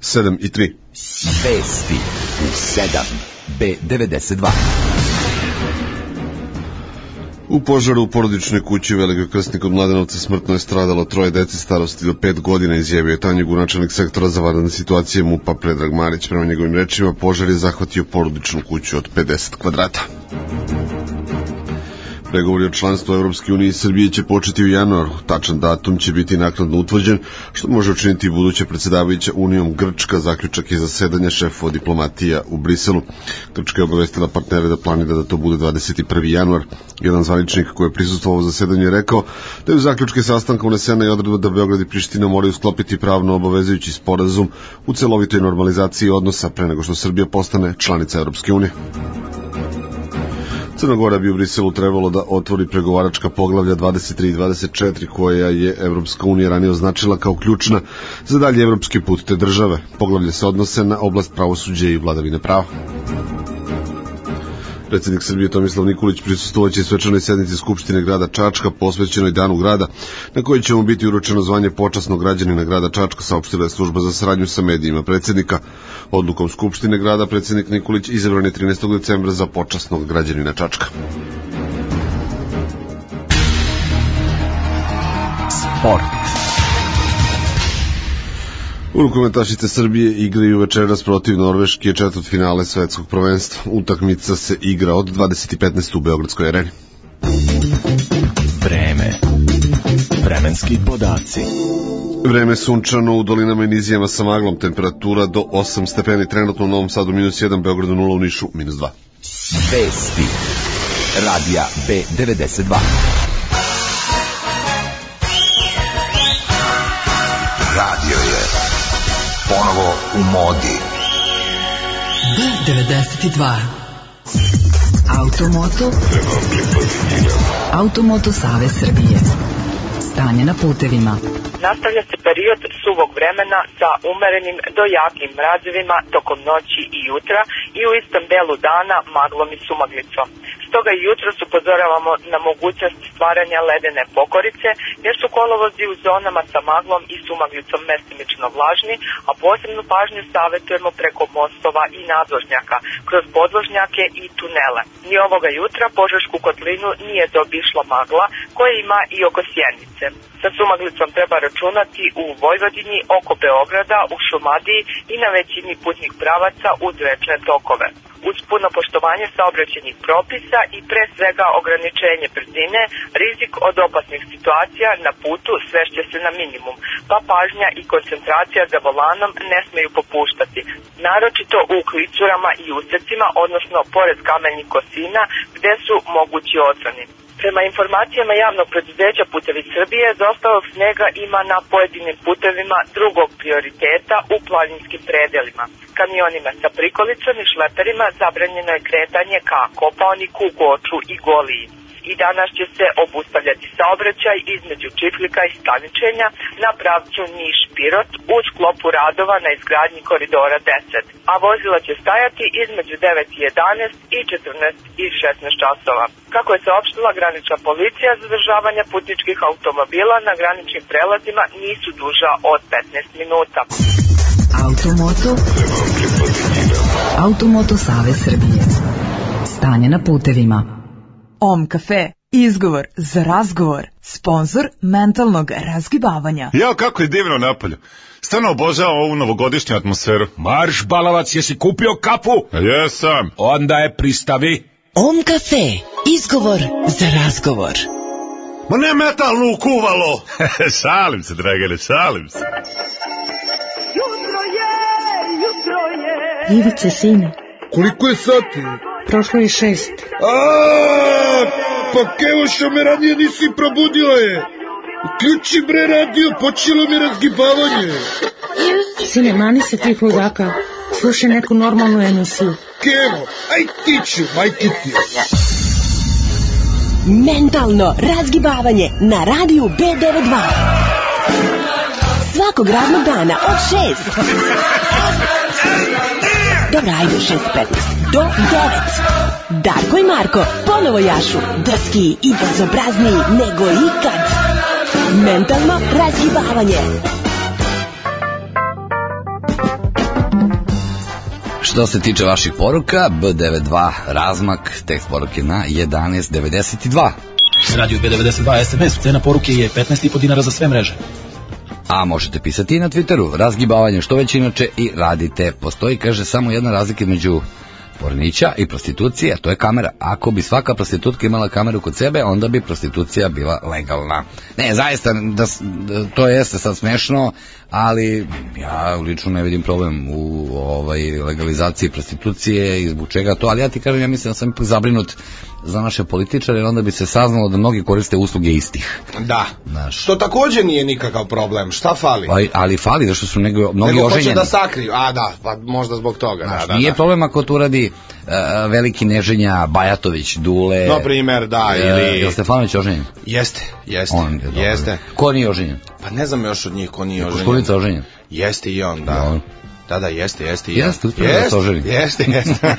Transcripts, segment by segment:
7 i 3. Vesti u 7. B92. U požaru u porodičnoj kući Velikog krsnika kod Mladenovca smrtno je stradalo troje dece starosti do 5 godina, izjavio je Tanjegu načelnik sektora za vanredne situacije MUPA Predrag Marić. Prema njegovim rečima, požar je zahvatio porodičnu kuću od 50 kvadrata. Pregovori o članstvu Evropske unije i Srbije će početi u januaru. Tačan datum će biti naknadno utvrđen, što može učiniti buduća predsjedavajuća Unijom Grčka. Zaključak je zasedanja šefova diplomatija u Briselu. Grčka je obavestila partnere da planira da to bude 21. januar. Jedan zvaničnik koji je prisustvovao zasedanju je rekao da je u zaključke sastanka unesena i odredba da Beograd i Priština moraju sklopiti pravno obavezujući sporazum u celovitoj normalizaciji odnosa pre nego što Srbija postane članica Evropske unije. Crna Gora bi u Briselu trebalo da otvori pregovaračka poglavlja 23 i 24 koja je Evropska unija ranije označila kao ključna za dalje evropski put te države. Poglavlje se odnose na oblast pravosuđe i vladavine prava. Predsednik Srbije Tomislav Nikolić prisustovaće svečanoj sednici Skupštine grada Čačka posvećenoj danu grada, na kojoj će mu biti uručeno zvanje počasnog građanina grada Čačka, saopštila je služba za saradnju sa medijima predsednika. Odlukom Skupštine grada predsednik Nikolić izabran je 13. decembra za počasnog građanina Čačka. Sport. Rukometašice Srbije igraju večeras protiv Norveške četvrt finale svetskog prvenstva. Utakmica se igra od 20.15 u Beogradskoj areni. Vreme. Vremenski podaci. Vreme sunčano u dolinama i nizijama sa maglom, temperatura do 8 stepeni, trenutno u Novom Sadu minus 1, Beogradu 0, u Nišu minus 2. Vesti. Radija B92. Ponovo u modi. B92. Automoto. Automoto Save Srbije. Stanje na putevima. Nastavlja se period suvog vremena sa umerenim do jakim mrazevima tokom noći i jutra i u istom delu dana maglom i sumaglicom. Stoga i jutros upozoravamo na mogućnost stvaranja ledene pokorice, jer su kolovozi u zonama sa maglom i sumaglicom mestimično vlažni, a posebnu pažnju savjetujemo preko mostova i nadvožnjaka, kroz podvožnjake i tunele. Ni ovoga jutra Požešku kotlinu nije dobišla magla, koja ima i oko Sjenice. Sa sumaglicom treba računati u Vojvodini, oko Beograda, u Šumadiji i na većini putnih pravaca uz rečne tokove. Uz puno poštovanje saobraćenih propisa i pre svega ograničenje brzine, rizik od opasnih situacija na putu svešće se na minimum, pa pažnja i koncentracija za volanom ne smeju popuštati, naročito u klicurama i usecima, odnosno pored kamenih kosina, gde su mogući odzvani. Prema informacijama javnog preduzeća Putevi Srbije, zaostalog snega ima na pojedinim putevima drugog prioriteta u planinskim predelima. Kamionima sa prikolicom i šleperima zabranjeno je kretanje ka Koponiku, Goču i Goliji i danas će se obustavljati saobraćaj između Čiflika i Staničenja na pravcu Niš-Pirot u sklopu radova na izgradnji koridora 10, a vozila će stajati između 9 i 11 i 14 i 16 časova. Kako je saopštila granična policija, zadržavanja putničkih automobila na graničnim prelazima nisu duža od 15 minuta. Automoto. Automoto Save Srbije. Stanje na putevima. Om kafe. Izgovor za razgovor. Sponsor mentalnog razgibavanja. Jao, kako je divno napolju. Stvarno obožavam ovu novogodišnju atmosferu. Marš, balavac, jesi kupio kapu? Jesam. Onda je pristavi. Om kafe. Izgovor za razgovor. Ma ne metalnu kuvalo. šalim se, dragane, šalim se. Jutro je, jutro je. Ivice, sine. Koliko je sati? Prošlo je šest. A, pa kevo što me ranije nisi probudila je. Uključi bre radio, počelo mi razgibavanje. Sine, mani se tih ludaka. Slušaj neku normalnu emisiju. Kevo, aj ti ću, majke ti. Mentalno razgibavanje na radiju B92. Svakog radnog dana od 6 Dobro, ajde, 6.15 do 9. Darko i Marko ponovo jašu, drski i bezobrazniji nego ikad. Mentalno razgibavanje. Što se tiče vaših poruka, B92 razmak, tekst poruke na 1192. Radio B92 SMS, cena poruke je 15,5 dinara za sve mreže. A možete pisati i na Twitteru, razgibavanje što već inače i radite. Postoji, kaže, samo jedna razlika među pornića i prostitucije, to je kamera. Ako bi svaka prostitutka imala kameru kod sebe, onda bi prostitucija bila legalna. Ne, zaista, da, da, to jeste sad smešno, ali ja lično ne vidim problem u ovaj legalizaciji prostitucije i zbog čega to, ali ja ti kažem, ja mislim da sam ipak zabrinut za naše političare, onda bi se saznalo da mnogi koriste usluge istih. Da. Znaš. Što takođe nije nikakav problem. Šta fali? Pa, ali fali, zašto su nego, mnogi Nego hoće oženjeni. da sakriju. A da, pa možda zbog toga. Znaš, da, da, nije da. problem ako to uradi uh, veliki neženja Bajatović, Dule. Na primer, da, e, ili... Je li Stefanović oženjen? Jeste, jeste, On je jeste. Ko nije oženjen? Pa ne znam još od njih ko nije oženjen. Koštunica oženjen? Jeste i on, da. Dobro. Da, da, jeste, jeste on. Jeste, uspio da se. Jeste, jeste.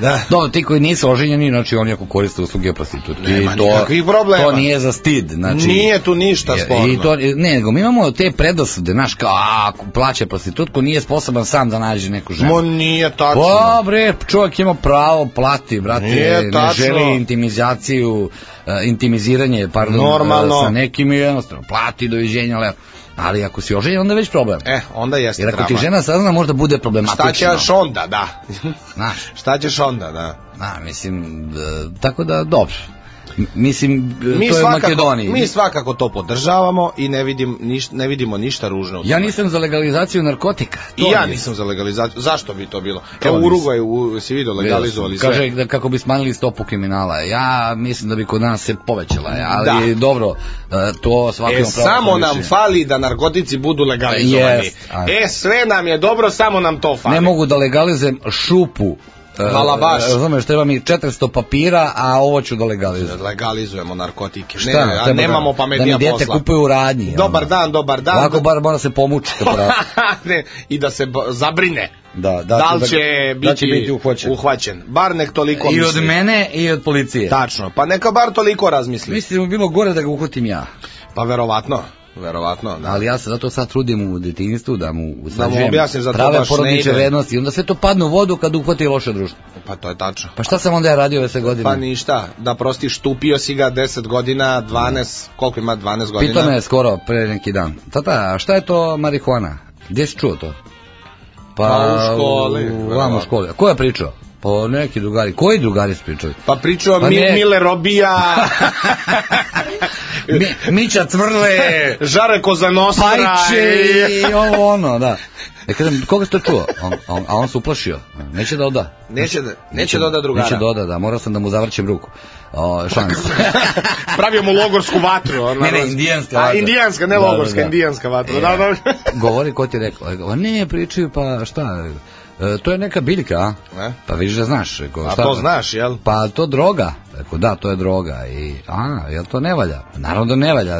da. Dobro, ti koji nisu oženjeni, znači oni ako koriste usluge prostitutke. Nema to, nikakvih problema. To nije za stid. Znači, Nije tu ništa sporno. I to, ne, nego mi imamo te predosude, znaš, kao, a, ako plaća prostitutku, nije sposoban sam da nađe neku ženu. Mo nije tačno. Pa bre, čovjek ima pravo plati, brate, Nije ne tačno. želi intimizaciju, e, intimiziranje, pardon, Normalno. e, sa nekim i jednostavno, plati doviđenja, lepo. Ali ako si oženjen, onda je već problem. E, onda jeste Jer ako ti žena sazna, možda bude problematično. Šta ćeš onda, da. Znaš, Šta ćeš onda, da. na, mislim, e, tako da, dobro. Mislim, Mi to je svakako, Makedoniji. mi svakako to podržavamo i ne, vidim, niš, ne vidimo ništa ružno Ja nisam za legalizaciju narkotika. I To ja nisam. nisam za legalizaciju. Zašto bi to bilo? To Evo u. Urugvaju u, si vidio legalizovali sve. Kaže da kako bi smanjili stopu kriminala. Ja mislim da bi kod nas se povećala, ali dobro, e, to svako E, samo na nam mišljenje. fali da narkotici budu legalizovani. A- E, sve nam je dobro, samo nam to fali. Ne mogu da legalizujem šupu. E, Hvala baš. e, Razumeš, treba mi 400 papira, a ovo ću da legalizujem. Legalizujemo narkotike. Šta? ne, a Treba nemamo da, pametnija Da mi dete posla. kupuje u radnji. Dobar dan, dobar dan. Ovako bar mora se pomuči. ne, I da se zabrine. Da, da, Da li da- će da biti, će biti uhvaćen. uhvaćen. Bar nek toliko I od misli. mene i od policije. Tačno, pa neka bar toliko razmisli. Mislim da bi bilo gore da ga uhvatim ja. Pa verovatno, verovatno. Da. Ali ja se zato sad trudim u detinjstvu da mu usađujem da to prave ide. vrednosti. I onda sve to padne u vodu kad uhvati loše društvo. Pa to je tačno. Pa šta sam onda ja radio ove sve godine? Pa ništa, da prostiš, tupio si ga 10 godina, 12, koliko ima 12 godina? Pitao me je skoro pre neki dan. Tata, a šta je to marihuana? Gdje si čuo to? Pa u školi, U, u školi. Ko je pričao? Pa neki drugari. Koji drugari su pričali? Pa pričao Pa mi, ne. Mile Robija, Mi, Mića Cvrle, Žare Kozanostra. Pajče i- ovo ono, da. Ja kažem, koga si to čuo? On, on, a on se uplašio. Neće da oda. Neće da, neće da oda drugara. Neće da oda, da. Morao sam da mu zavrćem ruku. O, šans. Pravio mu logorsku vatru. ona- Ne, ne, indijanska A, vatra. indijanska, ne Da, da, logorska, da. indijanska vatra. E, Da, da. Govori ko ti je rekao. Govorim, ne, pričaju, pa šta? E, to je neka biljka, a? E? Pa vidiš da znaš. Rekao, A šta to znaš, jel? Pa to droga. Rekao, da, to je droga. I, a, jel to ne valja? Naravno da ne valja.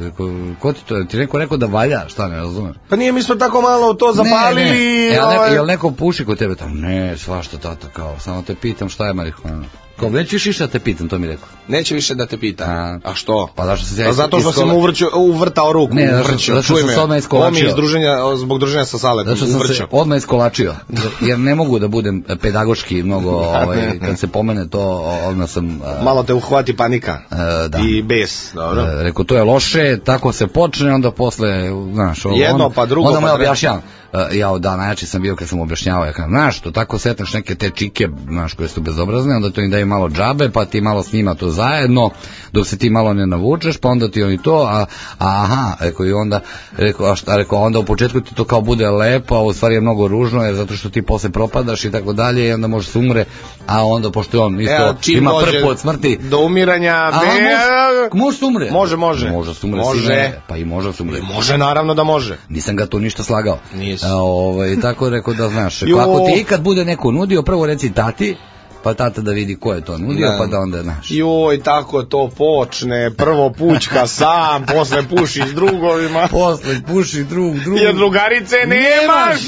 Rekao, ko ti to, ti neko rekao da valja? Šta ne razumeš? Pa nije mi smo tako malo to zapalili. Ne, ne. E, a ne, jel neko puši kod tebe tamo? Ne, svašta tata, kao, samo te pitam šta je marihuana. Kao, neću više išta da te pitam, to mi je rekao. Neće više da te pita. A. A što? Pa zašto se Pa zato što sam uvrću, uvrtao ruku. Ne, zato što- uvrćao, zato što čuj sam se odmah iskolačio. Ovo mi je iz druženja, zbog druženja sa Saletom. Zato što sam se odmah iskolačio, jer ne mogu da budem pedagoški mnogo, ovaj, kad se pomene to, odmah sam... a, Malo te uhvati panika. e, da. I bes, dobro. E, Rekao, to je loše, tako se počne, onda posle, znaš, ovo, Jedno, pa drugo, onda pa ja treće. objašnjavam. E, ja od dana jači sam bio kad sam objašnjavao, ja kažem, znaš, to tako setneš neke te čike, znaš, koje su bezobrazne, onda to im daju malo džabe, pa ti malo s njima to zajedno, dok se ti malo ne navučeš, pa onda ti oni to, a, a aha, rekao i onda, rekao, a šta, rekao, onda u početku ti to kao bude lepo, a u stvari je mnogo ružno, jer zato što ti posle propadaš i tako dalje, i onda može se umre, a onda, pošto on isto E, a čim ima prpu od smrti, Do umiranja... a be- može, može se umre. Može, može. Može se umre, Može. sine, pa i može se umre. Može, naravno da može. Nisam ga tu ništa slagao. Nisi. A, ovaj, tako rekao da znaš. Jo. Ako ti ikad bude neko nudio, prvo reci tati, pa tata da vidi ko je to nudio, Da. pa da onda, znaš. Joj, tako to počne. Prvo pučka sam, posle puši s drugovima. Posle puši drug, drug. Jer drugarice nemaš.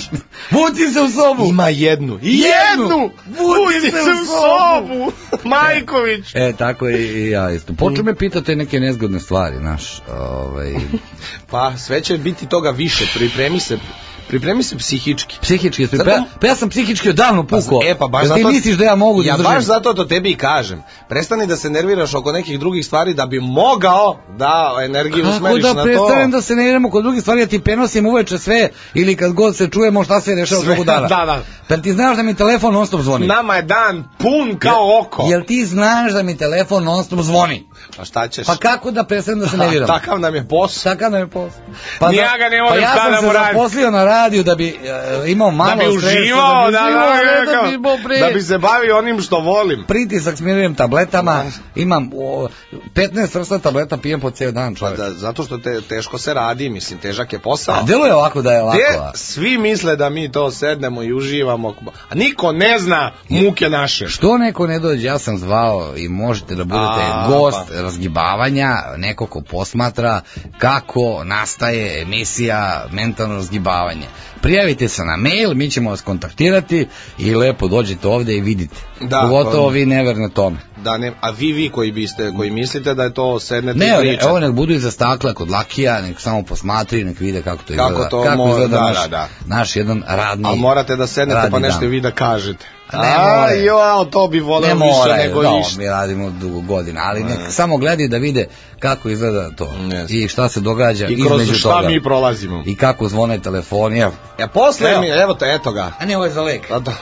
Vuci se u sobu. Ima jednu. Jednu! Budi se u sobu! Majković! E, tako i ja isto. Počeo me pitate neke nezgodne stvari, znaš. Ovaj, Pa sve će biti toga više, pripremi se. Pripremi se psihički. Psihički, pa, Zato- pa ja sam psihički odavno pukao. E pa baš Jel zato ti misliš da ja mogu da Ja baš zato to tebi i kažem. Prestani da se nerviraš oko nekih drugih stvari da bi mogao da energiju Kako usmeriš da na to. prestanem da se ne idemo kod drugih stvari, ja ti prenosim uveče sve ili kad god se čujemo šta se dešava Sve, svog dana. da, da. Pa ti znaš da mi telefon non stop zvoni? Nama je dan pun kao oko. Jel ti znaš da mi telefon non stop zvoni? Pa šta ćeš? Pa kako da prestanem da se nerviram? Takav nam je posao. Takav nam je posao. Ni ja ga ne pa moram ja sam da se zaposlio na radiju da bi e, imao malo da bi stresa, uživao, da, da bi, da, da, da bi pre- da bi se bavio onim što volim. pritisak smirujem tabletama, imam o, 15 vrsta tableta pijem po cijel dan čovjek. Da, zato što te, teško se radi, mislim, težak je posao. A deluje ovako da je ovako. Gde a- svi misle da mi to sednemo i uživamo, a niko ne zna muke naše. Što neko ne dođe, ja sam zvao i možete da budete A, gost pa. razgibavanja, neko ko posmatra kako nastaje emisija mentalno razgibavanje. Prijavite se na mail, mi ćemo vas kontaktirati i lepo dođete ovde i vidite. Da, Pogotovo vi neverne tome. Da ne, a vi vi koji biste, koji mislite da je to sednete i Ne, pričate. evo nek budu iza stakla kod lakija, nek samo posmatri, nek vide kako to Kako izgleda. to kako mora- izgleda da, naš, da, da. naš jedan radni Ali morate da sednete pa nešto dan. vi da kažete. A ne A, jo, to bi voleo Ne više moraju, nego da, išta. mi radimo dugo godina, ali nek samo gledaju da vide kako izgleda to i šta se događa I kroz između šta toga. mi prolazimo. I kako zvone telefoni, evo. E, posle Evo. mi, evo te, eto ga. A ne, ovo je za lek. A, da,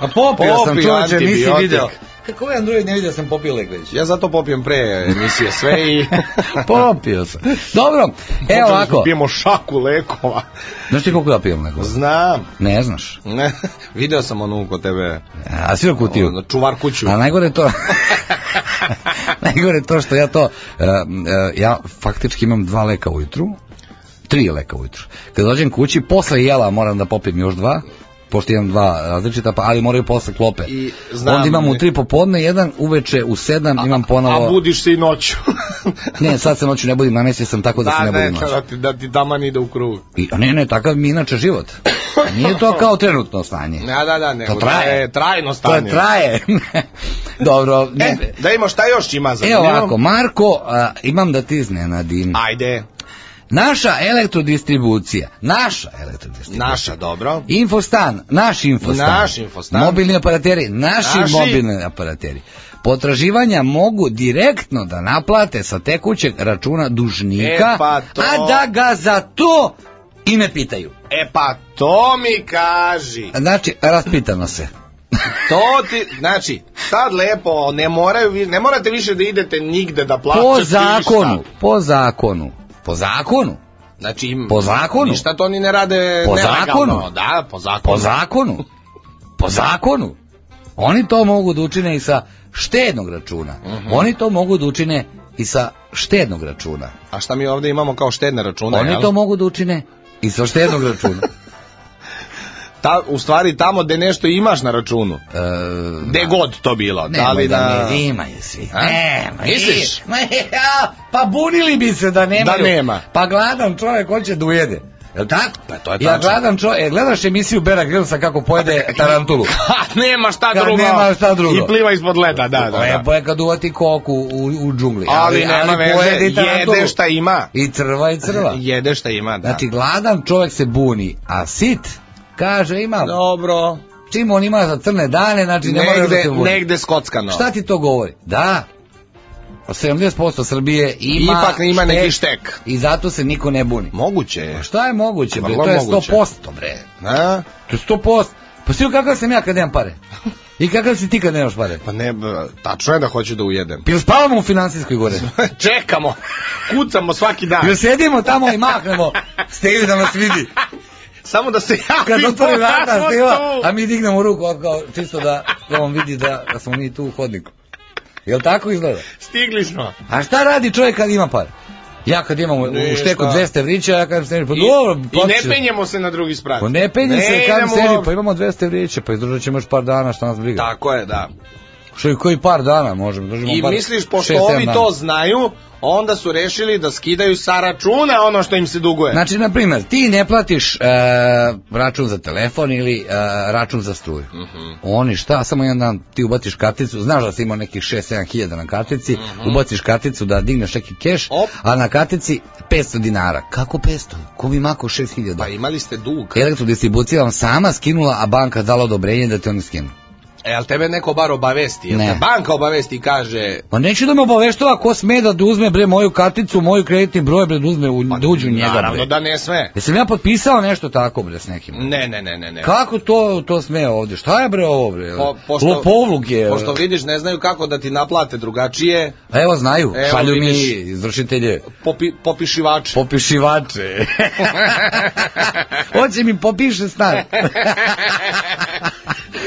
A popio sam Popio čovječe, nisi antibiotik. video. Kako ovaj Android ne vidio da sam popio lek već? Ja zato popijem pre emisije sve i... popio sam. Dobro, evo ovako. Pijemo šaku lekova. Znaš ti koliko ja pijem lekova? Znam. Ne znaš. Ne, video sam onu kod tebe. A svi kutiju? Ono, Čuvar kuću. A najgore je to... najgore je to što ja to... e, e, ja faktički imam dva leka ujutru, tri leka ujutru. Kad dođem kući, posle jela moram da popijem još dva, pošto imam dva različita, pa, ali moraju posle klope. I znam- Onda imam u tri popodne, jedan uveče u sedam, imam ponovo... A budiš se i noću. Ne, sad se noću ne budim, namestio sam tako da, se ne ne, budim noću. da ti, da ti taman ide u krug. I, a ne, ne, takav mi inače život. Nije to kao trenutno stanje. Da, da, da, nego To traje. da je trajno To stanje. traje. Dobro, ne, E, da imamo šta još ima za Evo ovako, Marko, a, imam da ti iznenadim. Ajde. Naša elektrodistribucija, naša elektrodistribucija. Naša, dobro. Infostan, naš infostan. Naš infostan. Mobilni aparateri, naši, Naši. mobilni aparateri. Potraživanja mogu direktno da naplate sa tekućeg računa dužnika, E, pa to- a da ga za to i ne pitaju. E pa to mi kaži. Znači, raspitano se. To ti, znači, sad lepo, ne moraju, ne morate više da idete nigde da plaćate Po ništa. zakonu, po zakonu, po zakonu, Znači, im- Po zakonu. Ništa to oni ne rade Po nelegalno. zakonu. Da, po zakonu. po zakonu, po zakonu. Oni to mogu da učine i sa štednog računa. Mhm. Oni to mogu da učine i sa štednog računa. A šta mi ovdje imamo kao štedne račune, Oni jel? to mogu da učine i sa štednog računa. Ta, u stvari tamo gde nešto imaš na računu. E, Gde god to bilo. da li da na... ne, imaju svi. A? Nema, Misliš? Ma, ja, pa bunili bi se da nemaju. Da nema. Pa gladan čovjek hoće da ujede. Jel tako? Pa to je Ja tačno. gladan čovjek, e, gledaš emisiju Bera Grylsa kako pojede tarantulu. Ha, nema šta Kad drugo. nema šta drugo. I pliva ispod leda, da, da, da. Lepo je kad uvati koku u, u džungli. Ali, nema veze, pojede i tarantulu. jede šta ima. I crva i crva. Jede šta ima, da. Znači, gladan čovjek se buni, a sit kaže ima... Dobro. Čim on ima za crne dane, znači ne mora da se buni. negde skockano. Šta ti to govori? Da. 70% Srbije ima Ipak ima neki štek štek. I zato se niko ne buni. Moguće je. Pa šta je moguće? Bre? To je moguće. 100%, bre. A? To je 100%. Pa svi kakav sam ja kad nemam pare? I kakav si ti kad nemaš pare? Pa ne, tačno je da hoću da ujedem. Jel spavamo u finansijskoj gore? Čekamo. Kucamo svaki dan. Jel sedimo tamo i mahnemo? Stevi da nas vidi. Samo da se Kad javimo. otvori vrata, Steva, a mi dignemo ruku kao čisto da, da on vidi da, da smo mi tu u hodniku. Jel tako izgleda? Stigli smo. A šta radi čovjek kad ima pare? Ja kad imam u- u šteku 200 evrića, ja kažem sebi, pa dobro, I ne penjemo se na drugi sprat. Pa ne penji se, kažem idemo- sebi, pa imamo 200 evrića, pa izdržat ćemo još par dana, šta nas briga. Tako je, da. Što i koji par dana možemo. držimo I misliš, pošto šest, sedam ovi dana. to znaju, onda su rešili da skidaju sa računa ono što im se duguje. Znači, na primjer, ti ne platiš e, račun za telefon ili e, račun za struju. Mhm. Oni šta, samo jedan dan ti ubaciš karticu, znaš da si imao nekih 6-7 hiljada na kartici, ubaciš karticu da digneš neki keš. Op. a na kartici 500 dinara. Kako 500? Ko bi mako 6 hiljada? Pa imali ste dug. Elektrodistribucija vam sama skinula, a banka dala odobrenje da te oni skinu. E, ali tebe neko bar obavesti, jel Ne. te banka obavesti i kaže... Pa neću da me obaveštava ko sme da uzme bre moju karticu, moju kreditni broj bre da uzme u, da uđu njega Naravno bre. da ne sme. Jesam ja potpisao nešto tako bre s nekim? Ne, ne, ne, ne, ne. Kako to to sme ovdje? Šta je bre ovo bre? Po- pošto- Lopovluk je. Pošto vidiš, ne znaju kako da ti naplate drugačije, A Evo znaju, Evo, šalju mi vidiš. izvršitelje popi, popišivač. popišivače. Hoće mi popiše stan.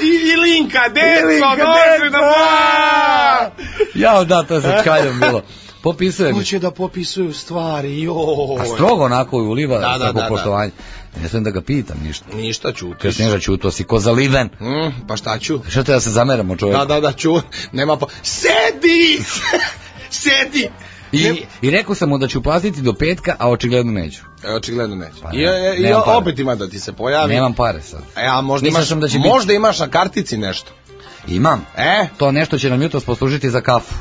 I, I linka, deco, došli deco! da Jao da, to je sa čkaljom bilo. Popisuje mi. Hoće da popisuju stvari, joj. A strogo onako uliva Da, da, tako da, da. poštovanje. Ne znam da ga pitam ništa. Ništa čutiš. Kaže Sneža ćuto, si ko zaliven. Mm, pa šta ću? Šta te da se zameramo čovjeku? Da, da, da, ču. Nema po... Sedi! Sedi! I, I rekao sam mu da ću platiti do petka, a očigledno neću. E, očigledno neće. Pa I, ne, i, i opet ima da ti se pojavi. Nemam pare sad. E, a možda imaš, da će biti- možda imaš na kartici nešto. Imam. E? To nešto će nam jutros poslužiti za kafu.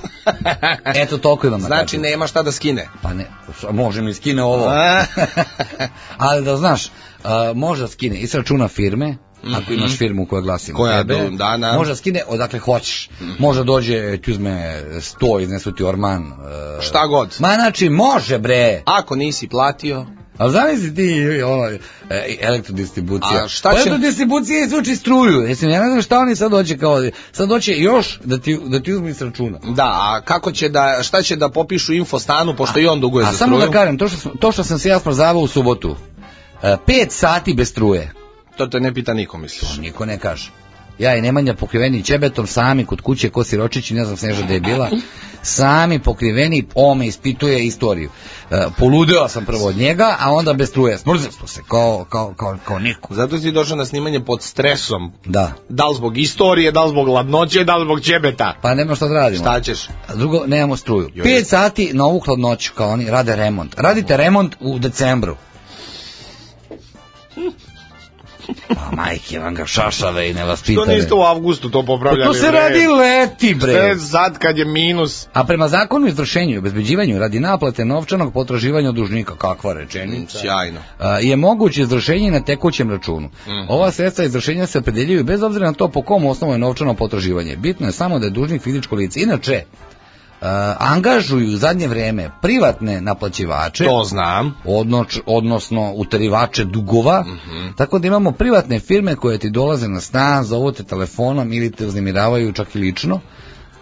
Eto, toliko imam na Znači, kartici. nema šta da skine. Pa ne, može mi skine ovo. A? Ali da znaš, a, može da skine i s računa firme, ako imaš firmu koja glasi na Mhm. Koja tebe, do- da, da. može da skine odakle hoćeš. Može dođe, ti uzme sto, iznesu ti orman. e, Šta god. Ma znači, može bre. Ako nisi platio, A zamisli ti ono, e, elektrodistribucija. A šta pa će- elektrodistribucija izvuči struju. Mislim, ja ne znam šta oni sad hoće kao... Sad hoće još da ti, da ti uzme iz računa. da, a kako će da, šta će da popišu infostanu, pošto i on duguje A za samo struju? da kažem, to što, to što sam se ja smrzavao u subotu, e, pet sati bez struje, To te ne pita niko, misliš. niko ne kaže. Ja i Nemanja pokriveni ćebetom, sami kod kuće, ko siročići, ne znam Sneža da je bila, sami pokriveni, on me ispituje istoriju. E, poludeo sam prvo od njega, a onda bez struje. Smrzili smo se, kao, kao, kao, kao niko. Zato si došao na snimanje pod stresom. Da. Da li zbog istorije, da li zbog ladnoće, da li zbog ćebeta. Pa nema šta da radimo. Šta ćeš? A Drugo, nemamo struju. Joj. Pet sati na ovu hladnoću, kao oni rade remont. Radite remont u decembru. Pa majke vam ga šašave i ne vas pitave. niste u avgustu to Pa popravljali? to se radi leti, bre. Sve sad kad je minus. A prema zakonu izvršenju i obezbeđivanju radi naplate novčanog potraživanja od dužnika, kakva rečenica, Sjajno. a, je moguće izvršenje na tekućem računu. Ova sredstva izvršenja se opredeljuju bez obzira na to po kom osnovu je novčano potraživanje. Bitno je samo da je dužnik fizičko lice. Inače, angažuju u zadnje vreme privatne naplaćivače, To znam. odnoč, odnosno utarivače dugova, tako da imamo privatne firme koje ti dolaze na stan, zovu te telefonom ili te uznemiravaju čak i lično.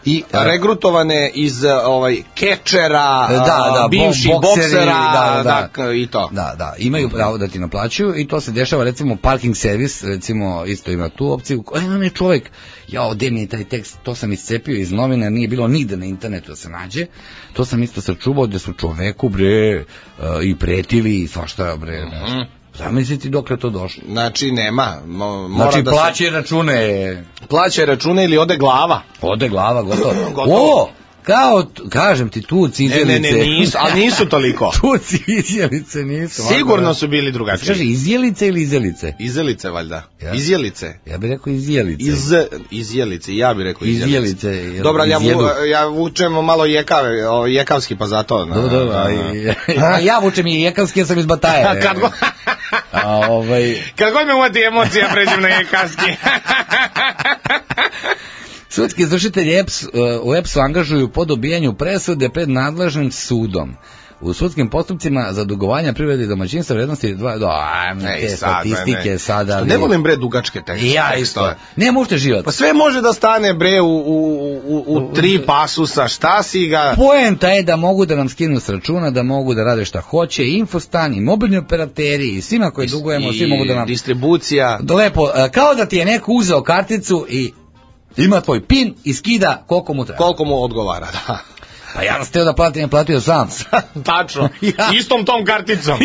I, a, Regrutovane iz uh, ovaj kečera, E, da, da, bivših bo- bokseri, boksera, da, da, da. k- i to. Da, da, imaju pravo da ti naplaćuju i to se dešava recimo parking servis, recimo isto ima tu opciju. E, nam je čovjek, ja ode mi je taj tekst, to sam iscepio iz novina, nije bilo nigde na internetu da se nađe. To sam isto sačuvao da su čoveku bre e, i pretili i svašta bre. Mhm. Zamisliti dok je to došlo. Znači nema, mo, mora Znači da plaće račune, se plaća račune ili ode glava. ode glava, gotovo. Gotovo. O, kao, kažem ti, tu Ne, cizelice. ne, ne, nisu, ali nisu toliko. tu cizelice nisu. Sigurno su bili Kaže, drugačiji. izjelice ili izjelice? Izjelice valjda. Ja. Izjelice. Ja bih rekao izjelice. Iz, izjelice, ja bih rekao izjelice. Izjelice, Dobro, ja, ja vučem malo jekave, o, jekavski, pa zato. Na, Dobro, dobro, a, i- ja vučem i jekavski, ja sam iz Bataje. kad, go, A, ovaj, kad god me uvati emocija, pređem na jekavski. Sudski izvršitelji EPS, uh, u EPS-u angažuju po dobijanju presude pred nadležnim sudom. U sudskim postupcima za dugovanja privrede i domaćinstva vrednosti dva, do, ajme, te sad, statistike ne. sada. Što ne volim bre dugačke tekste. Ja isto. Ne možete živati. Pa sve može da stane bre u, u, u, u tri pasusa, šta si ga... Poenta je da mogu da nam skinu s računa, da mogu da rade šta hoće, infostan i mobilni operateri i svima koji dugujemo, svi mogu da nam... distribucija. Lepo, e, kao da ti je neko uzeo karticu i ima tvoj pin i skida koliko mu treba. Koliko mu odgovara, da. Pa ja sam htio da platim, ja platio sam. Tačno. Ja. Istom tom karticom.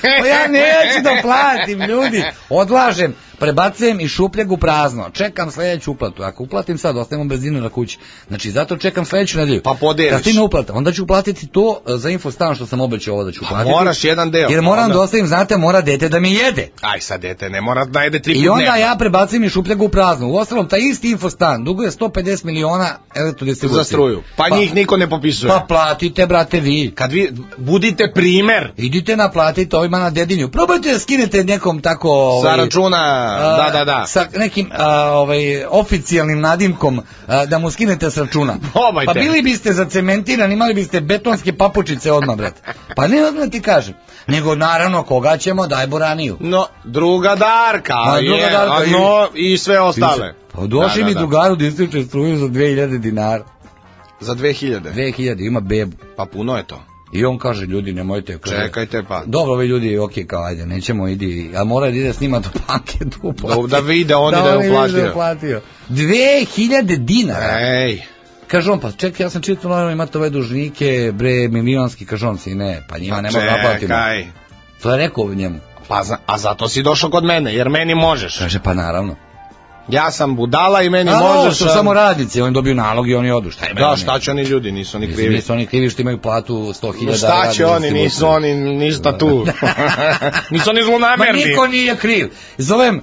Pa ja neću da platim, ljudi. Odlažem. Prebacujem iz šupljeg u prazno, čekam sledeću uplatu, ako uplatim sad, ostavimo benzinu na kući, znači zato čekam sledeću nedelju. Pa podeliš. Kad stigne uplata, onda ću uplatiti to e, za infostan što sam obećao ovo da ću uplatiti. moraš jedan deo. Jer moram Onda- da ostavim, znate, mora dete da mi jede. Aj sad dete, ne mora da jede tri I onda dnevno. ja prebacim iz šupljega u prazno. U ostalom, taj isti infostan duguje 150 miliona elektrodistribucije. Za struju. Pa, njih niko ne popisuje. Pa platite, brate, vi. Kad vi budite primer Idite naplatite ovima na dedinju. Probajte da skinete nekom tako... sa Ovaj, računa, a, da, da, da. Sa nekim a, ovaj, oficijalnim nadimkom a, da mu skinete s računa. Probajte. Pa bili biste zacementirani, imali biste betonske papučice odmah, brate. Pa ne odmah ti kažem. Nego naravno koga ćemo, daj Boraniju. No, druga Darka, A, je, druga Darka a, i- no, i sve ostale. Pa došli Da, da, mi da. drugaru da ističe struju za 2000 dinara. Za 2000. 2000, ima bebu. Pa puno je to. I on kaže, ljudi, nemojte. Kaže, Čekajte pa. Dobro, ovi ljudi, ok, kao ajde, nećemo, idi, a mora da ide snima do tu uplatio. Da, da vide oni da, oni je vide uplatio. da je uplatio. 2000 dinara. Ej, Kaže on, pa čekaj, ja sam čitao novinu, imate ove dužnike, bre, milionski, kaže on si, ne, pa njima pa ne možemo naplatimo. čekaj. To je rekao njemu. Pa, za, a zato si došao kod mene, jer meni možeš. Kaže, pa naravno. Ja sam budala i meni A, možeš. a- samo radnici, oni dobiju nalog i oni odu. Šta je Da, šta će oni ljudi, nisu oni krivi. Nisu oni krivi što imaju platu 100.000. Šta će oni, nisu oni ništa tu. nisu oni Ma zlonamerni. niko nije kriv. Zovem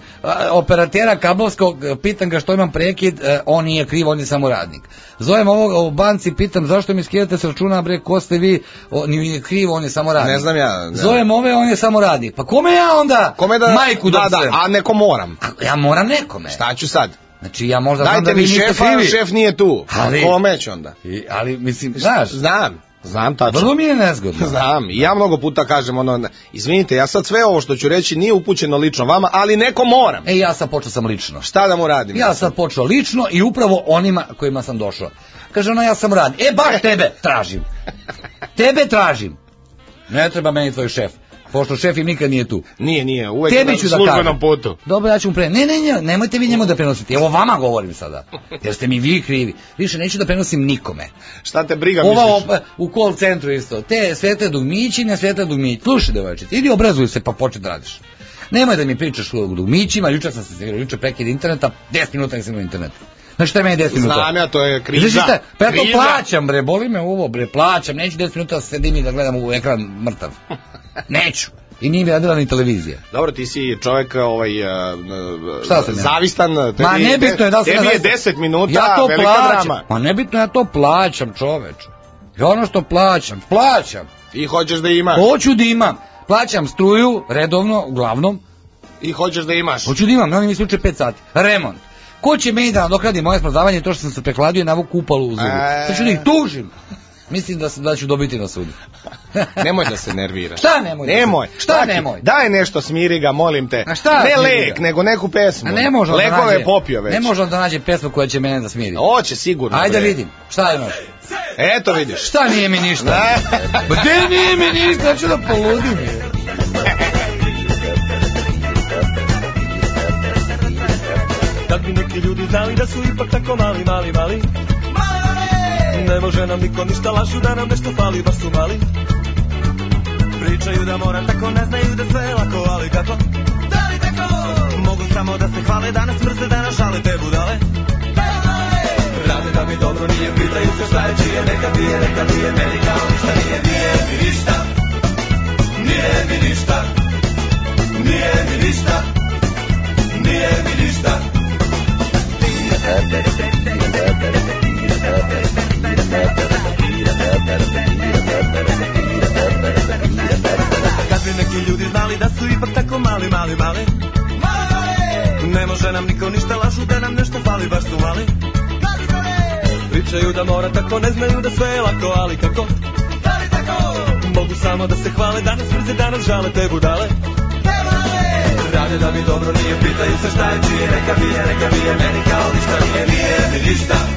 operatera kablovskog, pitam ga što imam prekid, e, on nije kriv, on je samo radnik. Zovem ovog u banci, pitam zašto mi skidate s računa, bre, ko ste vi, on nije kriv, on je samo radnik. Ne znam ja. ne. Zovem ove, on je samo radnik. Pa kome ja onda Kome da, majku da, da, dopsujem? a neko moram. A ja moram nekome. Šta ću sad? Znači ja možda znam da Dajte vi mi niste šefa, krivi. šef nije tu. Ali- Kome ću onda? I, ali mislim, znaš, Znam, znam tačno. vrlo mi je nezgodno. Znam, i ja mnogo puta kažem ono, izvinite, ja sad sve ovo što ću reći nije upućeno lično vama, ali neko moram. E, ja sad počeo sam lično. Šta da mu radim? Ja sad počeo lično i upravo onima kojima sam došao. Kaže ona, ja sam radnik. E, baš tebe tražim. Tebe tražim. Ne treba meni tvoj šef. Pošto šef im nikad nije tu. Nije, nije, uvek Tebi na ću da službenom kažem. putu. Dobro, ja ću mu pre... Ne, ne, ne, nemojte vi njemu da prenosite. Evo vama govorim sada. Jer ste mi vi krivi. Više neću da prenosim nikome. Šta te briga Ova misliš? op- u call centru isto. Te svete dugmići, ne svete dugmići. Slušaj devojčice, idi obrazuj se pa početi da radiš. Nemoj da mi pričaš o dugmićima, juče sam se snigrao, juče prekid interneta, 10 minuta nisam imao internet. Znači šta je meni 10 minuta? Znam ja, to je kriza. Znaš šta? Pa ja to Kriza. plaćam bre, boli me ovo bre, plaćam, neću 10 minuta da sedim i da gledam u ekran mrtav. Neću. I nije mi radila ni televizija. Dobro, ti si čovjek ovaj, uh, Šta sam ja? zavistan. Tebi, Ma nebitno je da sam Tebi je zaista- 10 minuta, ja to velika plaćam. drama. Ma nebitno ja to plaćam, čoveče. Ja ono što plaćam, plaćam. I hoćeš da imaš. Hoću da imam. Plaćam struju redovno, uglavnom. I hoćeš da imaš. Hoću da imam, oni mi sluče 5 sati. Remont. Ko će meni da nadokradi moje smrzavanje to što sam se prehladio i navuku upalu u zubu? E. Sad ću da ih tužim. Mislim da, se, da ću dobiti na sudu. Nemoj da se nerviraš. Šta nemoj? da se- Nemoj. Šta Daki, nemoj? Daj nešto, smiri ga, molim te. A šta ne lek, ga? nego neku pesmu. A ne može da Lekove nađe. je popio već. Ne može da nađe pesmu koja će mene da smiri. Hoće sigurno. Ajde da bre. vidim. Šta imaš? Eto vidiš. Šta nije mi ništa? Ba gde nije mi ništa? Ja ću da poludim. je. Kad bi neki ljudi znali da su ipak tako mali, mali, mali Ne može nam niko ništa lažu da nam nešto fali, baš su mali. Pričaju da mora tako, ne znaju da sve je lako, ali kako? Da li tako? Mogu samo da se hvale, da nas mrze, da nas žale te budale. Rade da mi dobro nije, pitaju se šta je čije, neka ti je, neka ti je, meni kao ništa nije, nije mi ništa. Nije mi ništa. Nije mi ništa. Nije mi ništa Kad bi neki ljudi znali da su ipak tako mali, mali, mali. Ne može nam niko ništa lažu da nam nešto fali, baš su mali. Pričaju da mora tako, ne znaju da sve je lako, ali kako? Mogu samo da se hvale, da nas mrze, da nas žale te budale. Rade da mi dobro nije, pitaju se šta je čije, neka bije, neka bije, meni kao ništa nije, nije mi ništa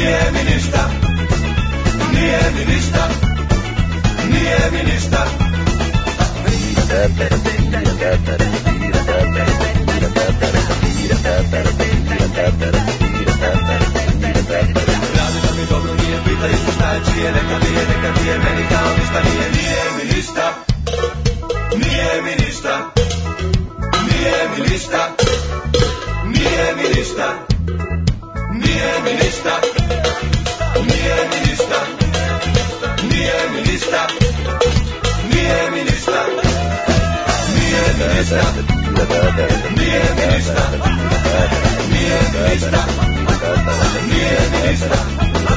Nieministä, Nieministä, Nieministä. Radiomi dobrunien pitäjistä, et sienekä, lienekä, niemeni kaunista, nieministä, nieministä, nieministä, nieministä, nieministä. Nie ministra, nie ministra, nie ministra, nie ministra, nie ministra, nie ministra, nie ministra, nie ministra, nie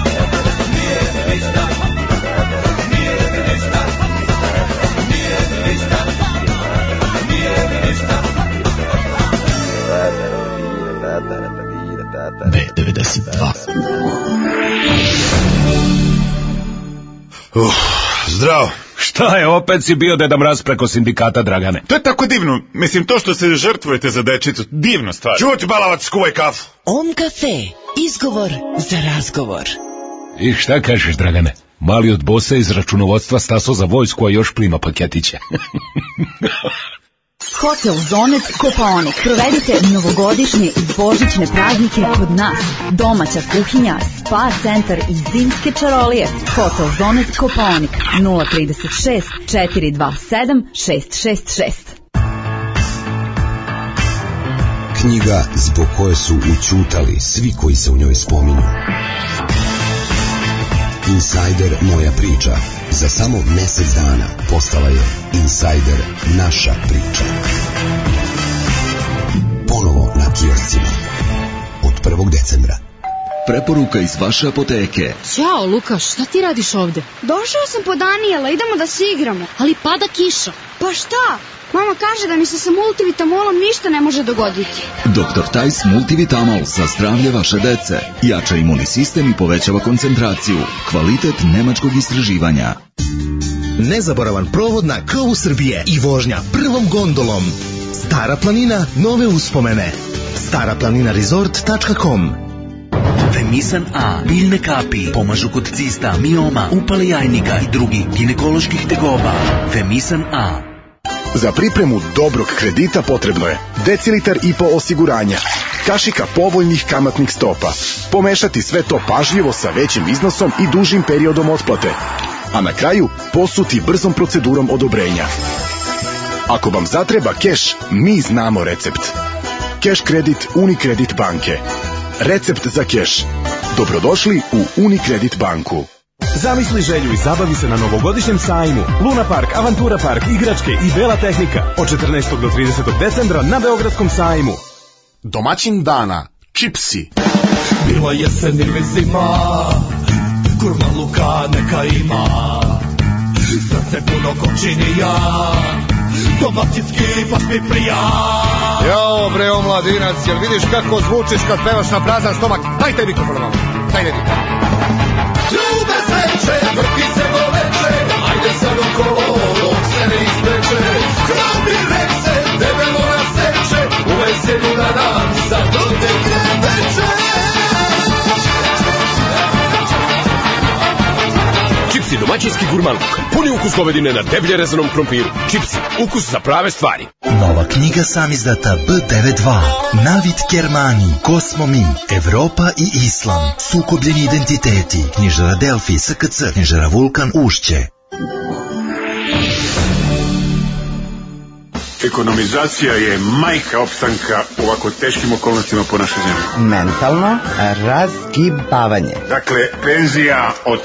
ministra, nie ministra, nie ministra, nie da nie da B92. Uh, zdravo. Šta je, opet si bio Deda Mraz preko sindikata, Dragane? To je tako divno. Mislim, to što se žrtvujete za dečicu, divna stvar. Čuti, balavac, skuvaj kafu. Om kafe, izgovor za razgovor. I šta kažeš, Dragane? Mali od bosa iz računovodstva staso za vojsku, a još prima paketiće. Hotel Zonet Kopaonik. Provedite novogodišnje i božićne praznike kod nas. Domaća kuhinja, spa centar i zimske čarolije. Hotel Zonet Kopaonik 036 427 666. Knjiga zbog koje su učutali svi koji se u njoj spominju. Insider Moja priča. Za samo mesec dana postala je Insider Naša priča. Ponovo na kioscima. Od 1. decembra. Preporuka iz vaše apoteke. Ćao, Luka, šta ti radiš ovde? Došao sam po Danijela, idemo da se igramo. Ali pada kiša. Pa šta? Mama kaže da mi se sa multivitamolom ništa ne može dogoditi. Dr. Tajs multivitamol za zdravlje vaše dece. Jača imunni sistem i povećava koncentraciju. Kvalitet nemačkog istraživanja. Nezaboravan provod na krovu Srbije i vožnja prvom gondolom. Stara planina, nove uspomene. Staraplaninaresort.com Femisan A. Biljne kapi pomažu kod cista, mioma, upale jajnika i drugih ginekoloških tegoba. Femisan A. Za pripremu dobrog kredita potrebno je decilitar i po osiguranja, kašika povoljnih kamatnih stopa, pomešati sve to pažljivo sa većim iznosom i dužim periodom otplate, a na kraju posuti brzom procedurom odobrenja. Ako vam zatreba keš, mi znamo recept. Keš kredit Unikredit banke. Recept za keš. Dobrodošli u Unikredit banku. Zamisli želju i zabavi se na novogodišnjem sajmu. Luna Park, Avantura Park, igračke i bela tehnika. Od 14. do 30. decembra na Beogradskom sajmu. Domaćin dana. Čipsi. Bila jesen ili zima, kurma luka neka ima. Srce puno kočinija, domaćinski ipak mi prija. Jao bre, omladinac, jel vidiš kako zvučiš kad pevaš na prazan stomak? Dajte mikrofon malo, daj. Ljube leče, vrtice boleče, ajde sad oko ovog se ne izleče. Hrabi seče, uvej se ljuda nam to. Domaćinski gurman luk. Puni ukus govedine na deblje rezanom krompiru. Čipsi, ukus za prave stvari. Nova knjiga sam izdata B92. Navid Kermani, Ko smo mi, Evropa i Islam. Sukobljeni identiteti. Knjižara Delfi, SKC, knjižara Vulkan, Ušće. Ekonomizacija je majka opstanka u ovako teškim okolnostima po našoj zemlji. Mentalno razgibavanje. Dakle, penzija od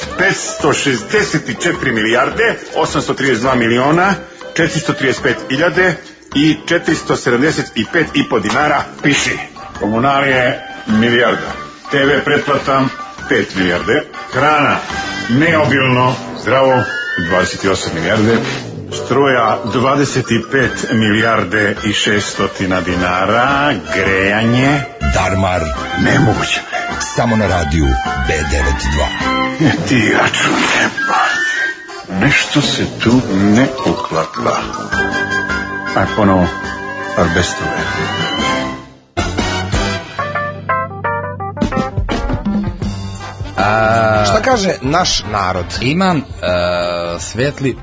564 milijarde, 832 miliona, 435 iljade i 475 i po dinara piši. Komunalije milijarda. TV pretplata 5 milijarde. Hrana neobilno, zdravo 28 milijarde. Struja 25 milijarde i 600 dinara. Grejanje. Darmar. Nemoguće. Samo na radiju B92. Ti račune. Nešto se tu ne uklapa. Aj ponovo, ali bez struje. A, Šta kaže naš narod? Imam uh, svetli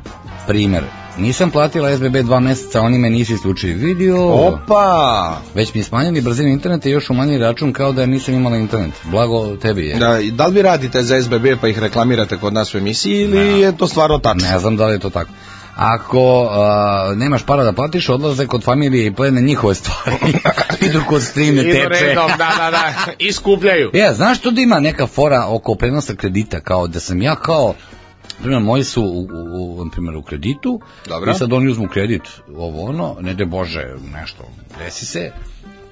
primer. Nisam platila SBB dva meseca, oni me nisu isključili video. Opa! Već mi je smanjili brzinu interneta i još umanjili račun kao da nisam imala internet. Blago tebi je. Da, i da li vi radite za SBB pa ih reklamirate kod nas u emisiji ili je to stvarno tačno? Ne znam da li je to tako. Ako a, nemaš para da platiš, odlaze kod familije i plene njihove stvari. Idu kod strine Idu teče. redom, da, da, da, i skupljaju. Ja, znaš tu da ima neka fora oko prenosa kredita, kao da sam ja kao, primjer, moji su u, u, u, na primjer, u kreditu, Dobro. i sad oni uzmu kredit, ovo ono, ne de Bože, nešto, desi se,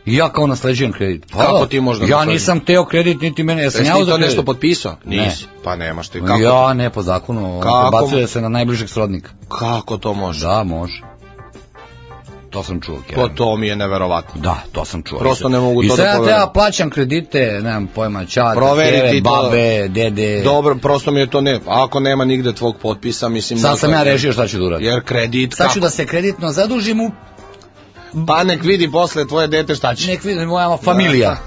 i ja kao nasleđujem kredit. Pa, Kako ti možda Ja nisam teo kredit, niti mene, ja sam Jesi ja uzeo to nešto kredit. potpisao? Ne. Nisi. Pa nemaš ti. Kako, Ja ne, po zakonu, Kako? bacuje se na najbližeg srodnika. kako to može? Da, može. To sam čuo. Pa Kjeran. to mi je neverovatno. Da, to sam čuo. Prosto ne mogu I to sad da ja poverujem. treba plaćam kredite, nemam pojma, čata, Proveriti kjeve, to. babe, dede. Dobro, prosto mi je to ne. Ako nema nigde tvog potpisa, mislim... Sad sam ja rešio šta ću da uradim. Jer kredit... Sad ću kako? da se kreditno zadužim u Pa nek vidi posle tvoje dete šta će. nek vidi moja familija.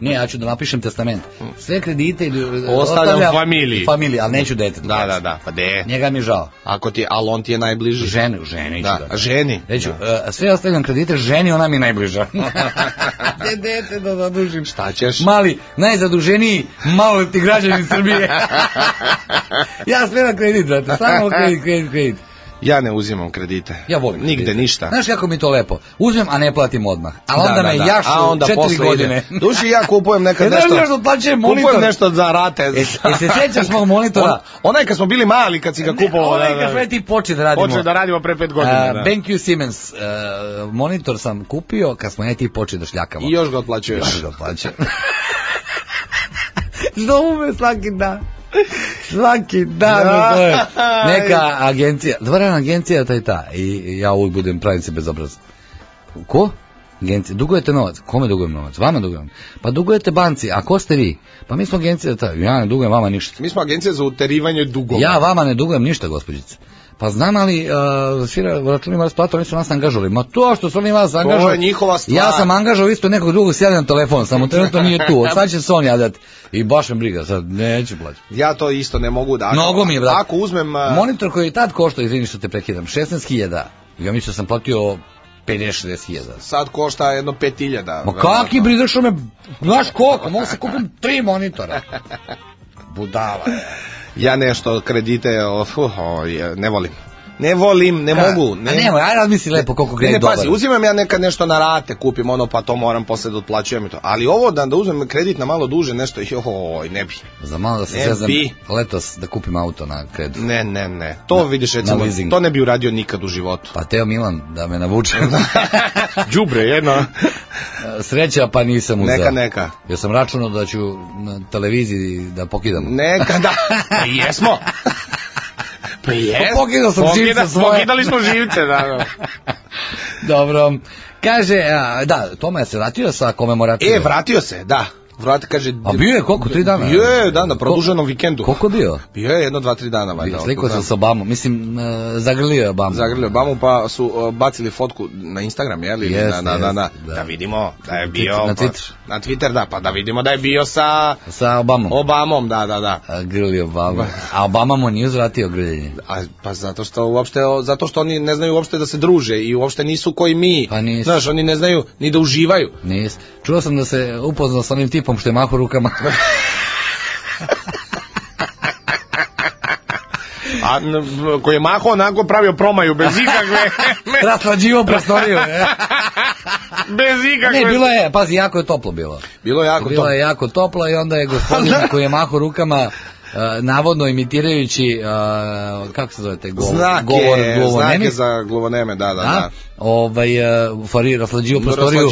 ne, ja ću da napišem testament. Sve kredite ili- Ostavljam familiji. Familiji, ali neću dete. Da, da, da, pa de. Njega mi je žao. Ako ti, ali on ti je najbliži. Žene, ženi ću Da, da. ženi? Neću, e, sve ostavljam kredite, ženi ona mi je najbliža. De dete da zadužim. Šta ćeš? Mali, najzaduženiji maloletni građanin Srbije. ja sve na kredit, brate, samo kredit, kredit, kredit. Ja ne uzimam kredite. Ja volim Nigde kredite. ništa. Znaš kako mi to lepo? Uzmem, a ne platim odmah. A onda me jašu A onda četiri godine. Duši ja kupujem nekad E, da li nešto. otplaćujem monitor? Kupujem nešto za rate. E, e, se sjećaš mog monitora? On, onaj kad smo bili mali, kad si ga kupovao. Onaj da, da, kad da. smo ti počeli da radimo. Počeli da radimo pre pet godina. A, da. BenQ Siemens uh, monitor sam kupio kad smo ja i ti počeli da šljakamo. I još ga otplaćuješ. Još ga otplaćujem. Zovu me svaki dan. Svaki dan me zove. Neka agencija, dvorana agencija ta i ta. I ja uvijek budem pravim se bezobrazan. Ko? Agencija. Dugujete novac. Kome dugujem novac? Vama dugujem. Pa dugujete banci. A ko ste vi? Pa mi smo agencija ta. Ja ne dugujem vama ništa. Mi smo agencija za uterivanje dugova. Ja vama ne dugujem ništa, gospođice. Pa znam ali uh, svira računima rasplata, oni su nas angažovali. Ma to što su oni vas angažovali. je njihova stvar. Ja sam angažovao isto nekog drugog sjavlja na telefon, samo trenutno nije tu. Od sad će se on javljati. I baš me briga, sad neću plaćati. Ja to isto ne mogu da... Mnogo mi je, brate. Ako uzmem... a, Monitor koji je tad koštao, izvini što te prekidam, 16.000. Ja mislim da sam platio 50-60.000. Sad košta jedno 5000. Ma kaki briga što me, znaš koliko, mogu se kupim tri monitora. Budala je. Ja nešto kredite, o, fu, o, ne volim. Ne volim, ne Ka- mogu. Ne, A nemoj, ajde razmisli lepo koliko Ne, kredit ne, dobar. pazi, uzimam ja nekad nešto na rate, kupim ono, pa to moram posle da otplaćujem i to. Ali ovo da, da uzmem kredit na malo duže, nešto, joj, ne bi. Za malo da se Ne zezam bi. letos da kupim auto na kredit. Ne, ne, ne. To vidiš recimo, to ne bi uradio nikad u životu. Pa teo Milan da me navuče. Đubre jedno. Sreća pa nisam uzeo. Neka, neka. Ja sam računao da ću na televiziji da pokidam. Neka, da. Pa jesmo. Pa. Pa pokidao sam Pokida- živce svoje. Pokidali smo živce, da, da. Dobro. Kaže, a, da, Toma se vratio sa komemoracijom. E, vratio se, da. Vrati, kaže... A bio je koliko, tri dana? Bio je, da, na produženom vikendu. Koliko bio? Bio je jedno, dva, tri dana, valjda. Sliko se s Obamom, mislim, e, zagrlio je Obamu. Zagrlio Obamu, pa su uh, bacili fotku na Instagram, je li? Jeste, na, na, na, da. da vidimo da je bio... Na pa- Twitter. Na Twitter, da, pa da vidimo da je bio sa... Sa Obamom. Obamom, da, da, da. Grlio Obama. A Obama mu nije uzvratio grljenje. A, pa zato što uopšte, zato što oni ne znaju uopšte da se druže i uopšte nisu koji mi. Pa nisu. Znaš, oni ne znaju ni da uživaju. Nis. Čuo sam da se upoznao s onim tipom što je maho rukama. A koji je maho onako pravio promaju bez ikakve... Raslađivo prostoriju. bez ikakve... Ne, bilo je, pazi, jako je toplo bilo. Bilo je jako bilo toplo. je jako toplo i onda je gospodin koji je maho rukama navodno imitirajući e, kako se zove taj govor, Znake, govor znake gluvonemih, za gluvoneme, da, da, da. da, ovaj, uh, fari raslađivo prostoriju,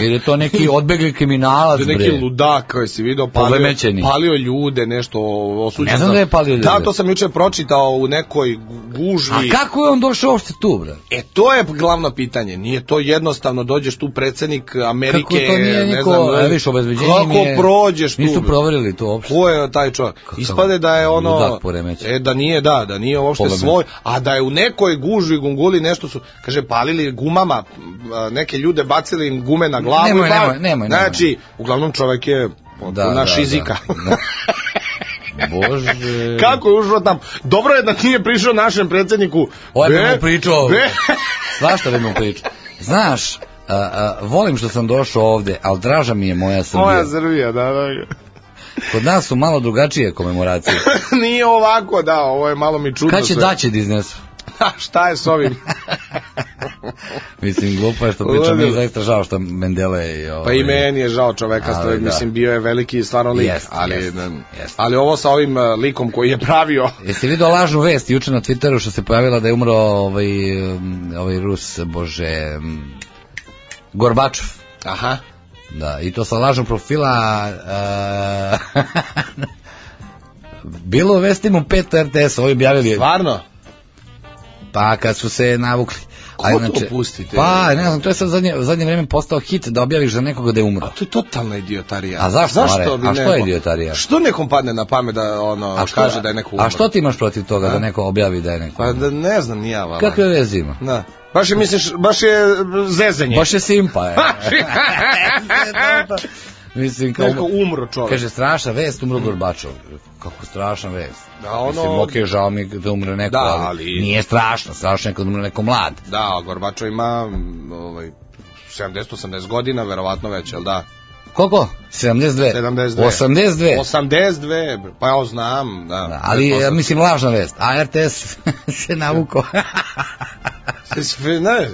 jer je to neki odbegli kriminalac, To je bre. neki ludak koji si video palio, palio ljude, nešto osuđeno. Ne znam da je palio ljude. Da, to sam juče pročitao u nekoj gužvi. A kako je on došao uopšte tu, bre? E, to je glavno pitanje. Nije to jednostavno, dođeš tu predsjednik Amerike, Kako to nije ne niko, znam, e, viš, obezbeđenje kako prođeš tu? Nisu proverili to uopšte. Ko je taj čovjek? Ispade da je ono... E, da nije, da, da nije uopšte Povemećen. svoj, a da je u nekoj gužvi gunguli nešto su, kaže, palili gumama, neke ljude bacili im gume na glavu. Nemoj, nemoj, nemoj, nemoj. Znači, uglavnom čovjek je Da, naš da, izika. da. Bože. Kako je ušao tam? Dobro je da nije prišao našem predsjedniku. Ovaj bi Be- mu pričao. be- Svašta bi mu pričao. Znaš, a, a, volim što sam došao ovde, ali draža mi je moja Srbija. Moja Srbija, da, da. Kod nas su malo drugačije komemoracije. Nije ovako, da, ovo je malo mi čudno. Kad će sve. daće da iznesu? Šta je s ovim? Mislim, glupo je što pričam, mi je zaista žao što Mendele. Pa ovaj, i meni je žao čoveka, Ali da. mislim, bio je veliki stvarno lik, Jest, ali, jest, ne, jest. ali ovo sa ovim uh, likom koji je pravio, Jesi vidio lažnu vest juče na Twitteru što se pojavila da je umro ovaj, um, ovaj Rus, bože, um, Gorbačov. aha, Da, i to sa lažnog profila uh, bilo u vestima u 5 RTS, ovi objavili, stvarno? pa kad su se navukli. Ko A to inače- pusti, te? Pa, ne znam, to je sad zadnje, zadnje vreme postao hit da objaviš za nekoga da je umro. To je totalna idiotarija. A zašto, Mare? bi A što je idiotarija? Što nekom padne na pamet da ono, A što, kaže da je neko umro? a što ti imaš protiv toga da A? neko objavi da je neko Pa umro? da ne znam ni ja, vala. Kakve veze ima? Da. Baš je, misliš, baš je zezanje. Baš je simpa, je. Mislim, kao, Neko umro čovjek. kaže, strašna vest, umro Gorbačov. Kako strašna vest? Da, ono- Mislim, okej, žao mi da umre neko, Da, ali, nije strašno, strašno je kad umre neko mlad. Da, Gorbačov ima ovaj, 70-80 godina, verovatno već, jel da? Koliko? 72? 72. 82? 82, pa ja znam, da. Da, ali, ja, mislim, lažna vest. A RTS se navuko. Sve, Znaš,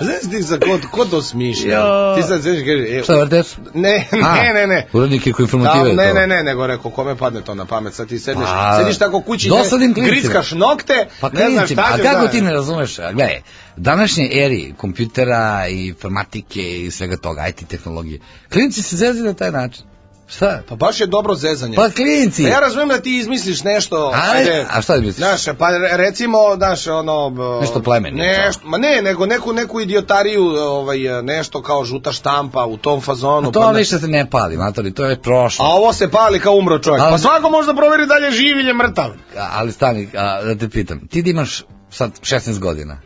znaš ti za kod, kod to smišlja? Ti sad znaš, kaže, e, Šta, RTS? ne, A, ne, ne, ne. Urednik je koji informativaju Da, ne, ne, ne, nego rekao, kome padne to na pamet, sad ti sedneš, Pa, sediš tako kući, ne, grickaš nokte, Pa ne znaš šta a ćeš kako da- ti ne razumeš? A, Gledaj, današnje eri kompjutera i informatike i svega toga, IT tehnologije, klinci se zezaju na taj način. Šta? Pa baš je dobro zezanje. Pa klinci! Pa ja razumijem da ti izmisliš nešto, A, ajde, a šta misliš? Znaš, pa re- recimo, znaš, ono... Nešto plemenito. Nešto, ma ne, nego neku, neku idiotariju, ovaj, nešto kao žuta štampa u tom fazonu. A to pa ne- više se ne pali, matori, to je prošlo. A ovo se pali kao umro čovjek. Ali- Pa svako može proveri da li je živ ili mrtav. Ali stani, a, da te pitam, ti da imaš sad 16 godina,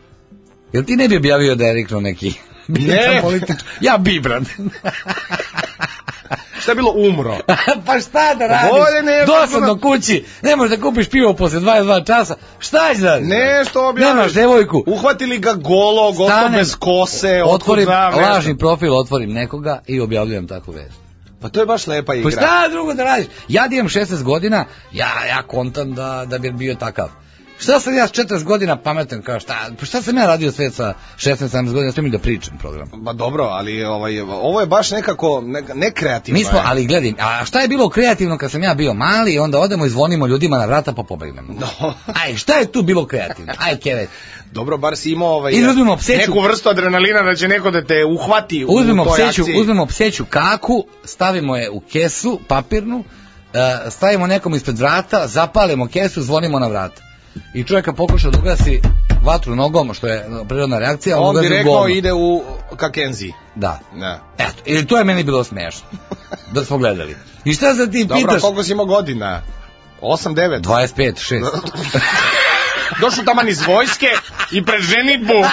jel ti ne bi objavio da je riknuo neki politič? Ja bi, brat. Šta je bilo umro? pa šta da radiš? Bolje ne- Dosadno kući, ne možeš da kupiš pivo posle 22 časa. Šta će da? Nešto objaviš. Nemaš devojku. Uhvatili ga golo, gotovo bez kose. Otvorim lažni profil, otvorim nekoga i objavljujem takvu vest. Pa to je baš lepa igra. Pa šta drugo da radiš? Ja da imam 16 godina, ja, ja kontam da, da bi bio takav. Šta sam ja s 40 godina pametan kao šta, pa šta sam ja radio sve sa 16-17 godina, što mi da pričam program. Pa dobro, ali ovaj, ovo je baš nekako ne, nekreativno. Mi smo, je. ali gledaj, a šta je bilo kreativno kad sam ja bio mali i onda odemo i zvonimo ljudima na vrata pa pobegnemo. No. Aj, šta je tu bilo kreativno? Aj, keve. Dobro, bar si imao ovaj, uzmemo pseću- neku vrstu adrenalina da će neko da te uhvati Uzmemo u toj pseću, akciji. uzmemo pseću kaku, stavimo je u kesu papirnu, e, stavimo nekom ispred vrata, zapalimo kesu, zvonimo na vrata. I čovjeka pokuša da ugasi vatru nogom, što je prirodna reakcija, On bi ugazi rekao govno. ide u Kakenzi. Da. Da. Eto, ili to je meni bilo smešno. da smo gledali. I šta sad ti Dobro, pitaš? koliko si imao godina? 8, 9. 25, 6. Došao taman iz vojske i pred ženitbu.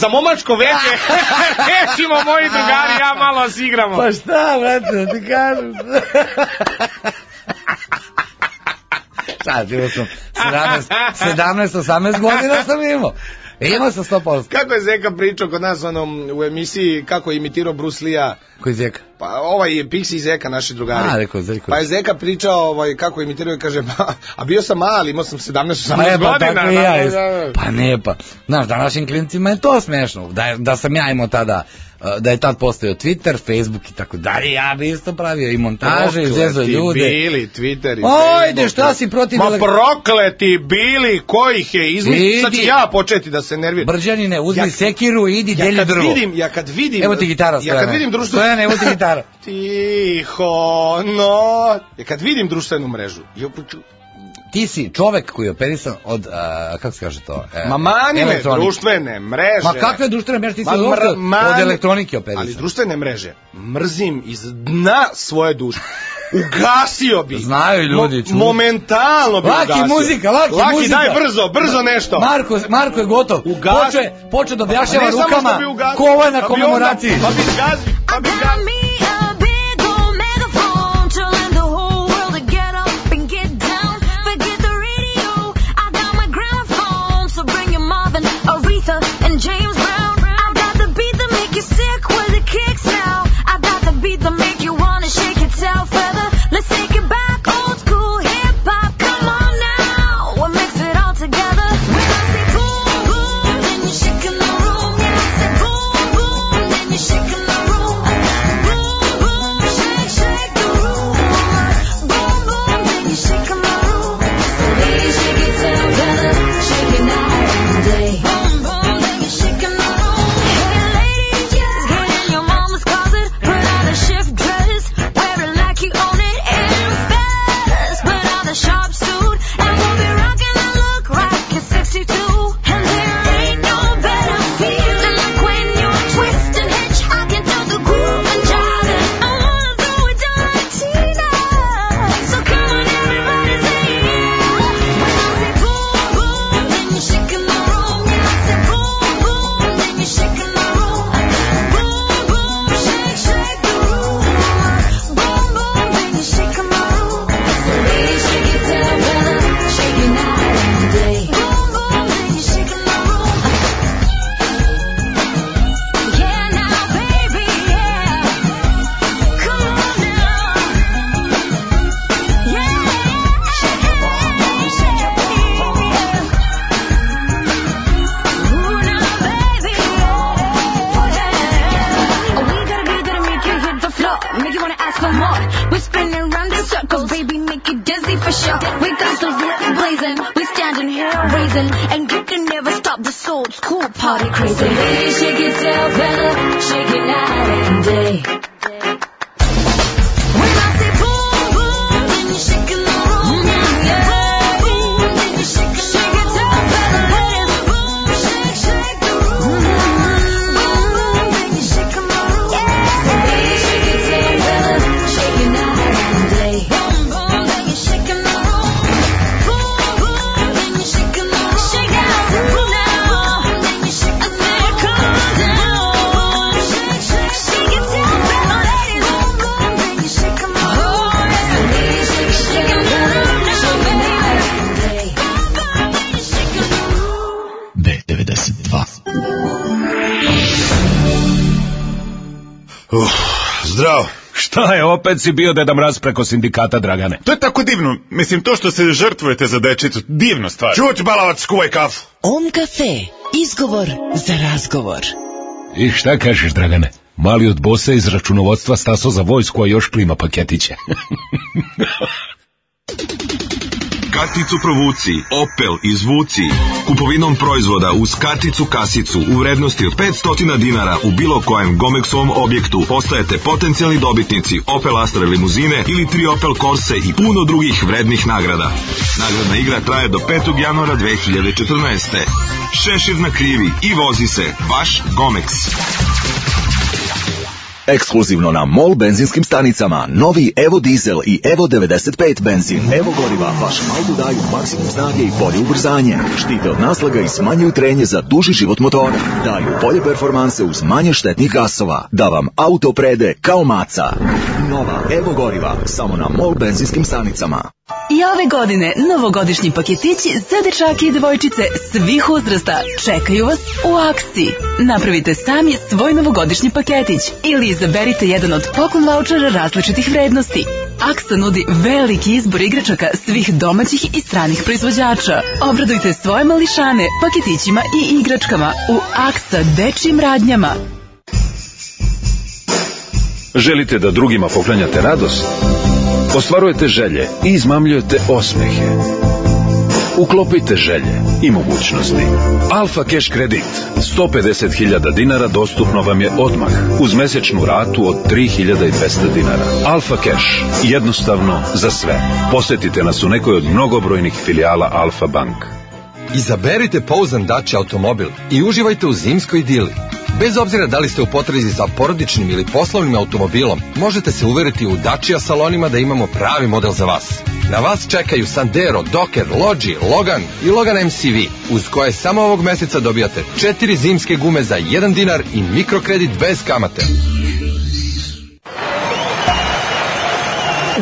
Za momačko veče. Rečimo moji drugari, ja malo se igramo. Pa šta, brate, da ti kažem? Šta, bilo sam 17, 17, 18 godina sam imao. Imao sam 100%. Kako je Zeka pričao kod nas onom, u emisiji kako je imitirao Bruce Lee-a? Koji zeka? Pa ovaj je Pixi i Zeka, naši drugari. A, rekao, rekao. Pa je Zeka pričao ovaj, kako je imitirao i kaže, ma, a bio sam mali, imao sam 17-18 Ma je, pa godina. i ja. da, da, da. Pa ne, pa. Znaš, današnjim klincima je to smešno. Da, da sam ja imao tada da je tad postojao Twitter, Facebook i tako dalje, ja bi isto pravio i montaže, i zezo Prokleti ljude. bili Twitter i Ajde, šta si protiv Ma prokleti bili, ko ih je izmislio? Sad ću ja početi da se nerviram. Brđanine, uzmi Ja- sekiru i idi Ja kad drvo. vidim, ja kad vidim... Evo ti gitara, Ja kad vidim društvenu... Stojane, evo ti gitara. Tiho, no... Ja kad vidim društvenu mrežu... Ja, Ti si čovek koji je operisan od, a, kako se kaže to? E, ma mani me, elektronike. društvene mreže. Ma kakve društvene mreže, ti si Ma od, mr- od mani- elektronike operisan. Ali društvene mreže mrzim iz dna svoje duše. Ugasio bi. Znaju ljudi, Mo- momentalno bi Laki ugasio. muzika, laki, laki muzika. daj brzo, brzo nešto. Marko, Marko je gotov. Da Pa objašnjava ne samo rukama što bi ugasio, ko ovo je na pa komemoraciji. Pa bi gazi, pa bi gazi. Opet si bio Deda Mraz preko sindikata, Dragane? To je tako divno. Mislim, to što se žrtvujete za dečicu, divna stvar. Čuć, balavac, skuvaj kafu. Om kafe. Izgovor za razgovor. I šta kažeš, Dragane? Mali od bosa iz računovodstva staso za vojsku, a još klima paketiće. Karticu provuci, Opel izvuci. Kupovinom proizvoda uz karticu kasicu u vrednosti od 500 dinara u bilo kojem Gomexovom objektu postajete potencijalni dobitnici Opel Astra limuzine ili tri Opel Corse i puno drugih vrednih nagrada. Nagradna igra traje do 5. januara 2014. Šešir na krivi i vozi se vaš Gomex. Ekskluzivno na MOL benzinskim stanicama. Novi Evo Diesel i Evo 95 benzin. Evo goriva vašem autu daju maksimum snage i bolje ubrzanje. Štite od naslaga i smanjuju trenje za duži život motora. Daju bolje performanse uz manje štetnih gasova. Da vam auto prede kao maca. Nova Evo goriva samo na MOL benzinskim stanicama. I ove godine novogodišnji paketići za dečake i devojčice svih uzrasta čekaju vas u akciji. Napravite sami svoj novogodišnji paketić ili izaberite jedan od poklon vouchera različitih vrednosti. Aksa nudi veliki izbor igračaka svih domaćih i stranih proizvođača. Obradujte svoje mališane paketićima i igračkama u Aksa dečijim radnjama. Želite da drugima poklanjate radost? Ostvarujete želje i izmamljujete osmehe. Uklopite želje i mogućnosti. Alfa Cash kredit 150.000 dinara dostupno vam je odmah uz mesečnu ratu od 3.200 dinara. Alfa Cash jednostavno za sve. Posetite nas u nekoj od mnogobrojnih filijala Alfa Bank. Izaberite pouzan Dacia automobil i uživajte u zimskoj dili. Bez obzira da li ste u potrazi za porodičnim ili poslovnim automobilom, možete se uveriti u Dacia salonima da imamo pravi model za vas. Na vas čekaju Sandero, Docker, Logi, Logan i Logan MCV, uz koje samo ovog meseca dobijate četiri zimske gume za 1 dinar i mikrokredit bez kamate.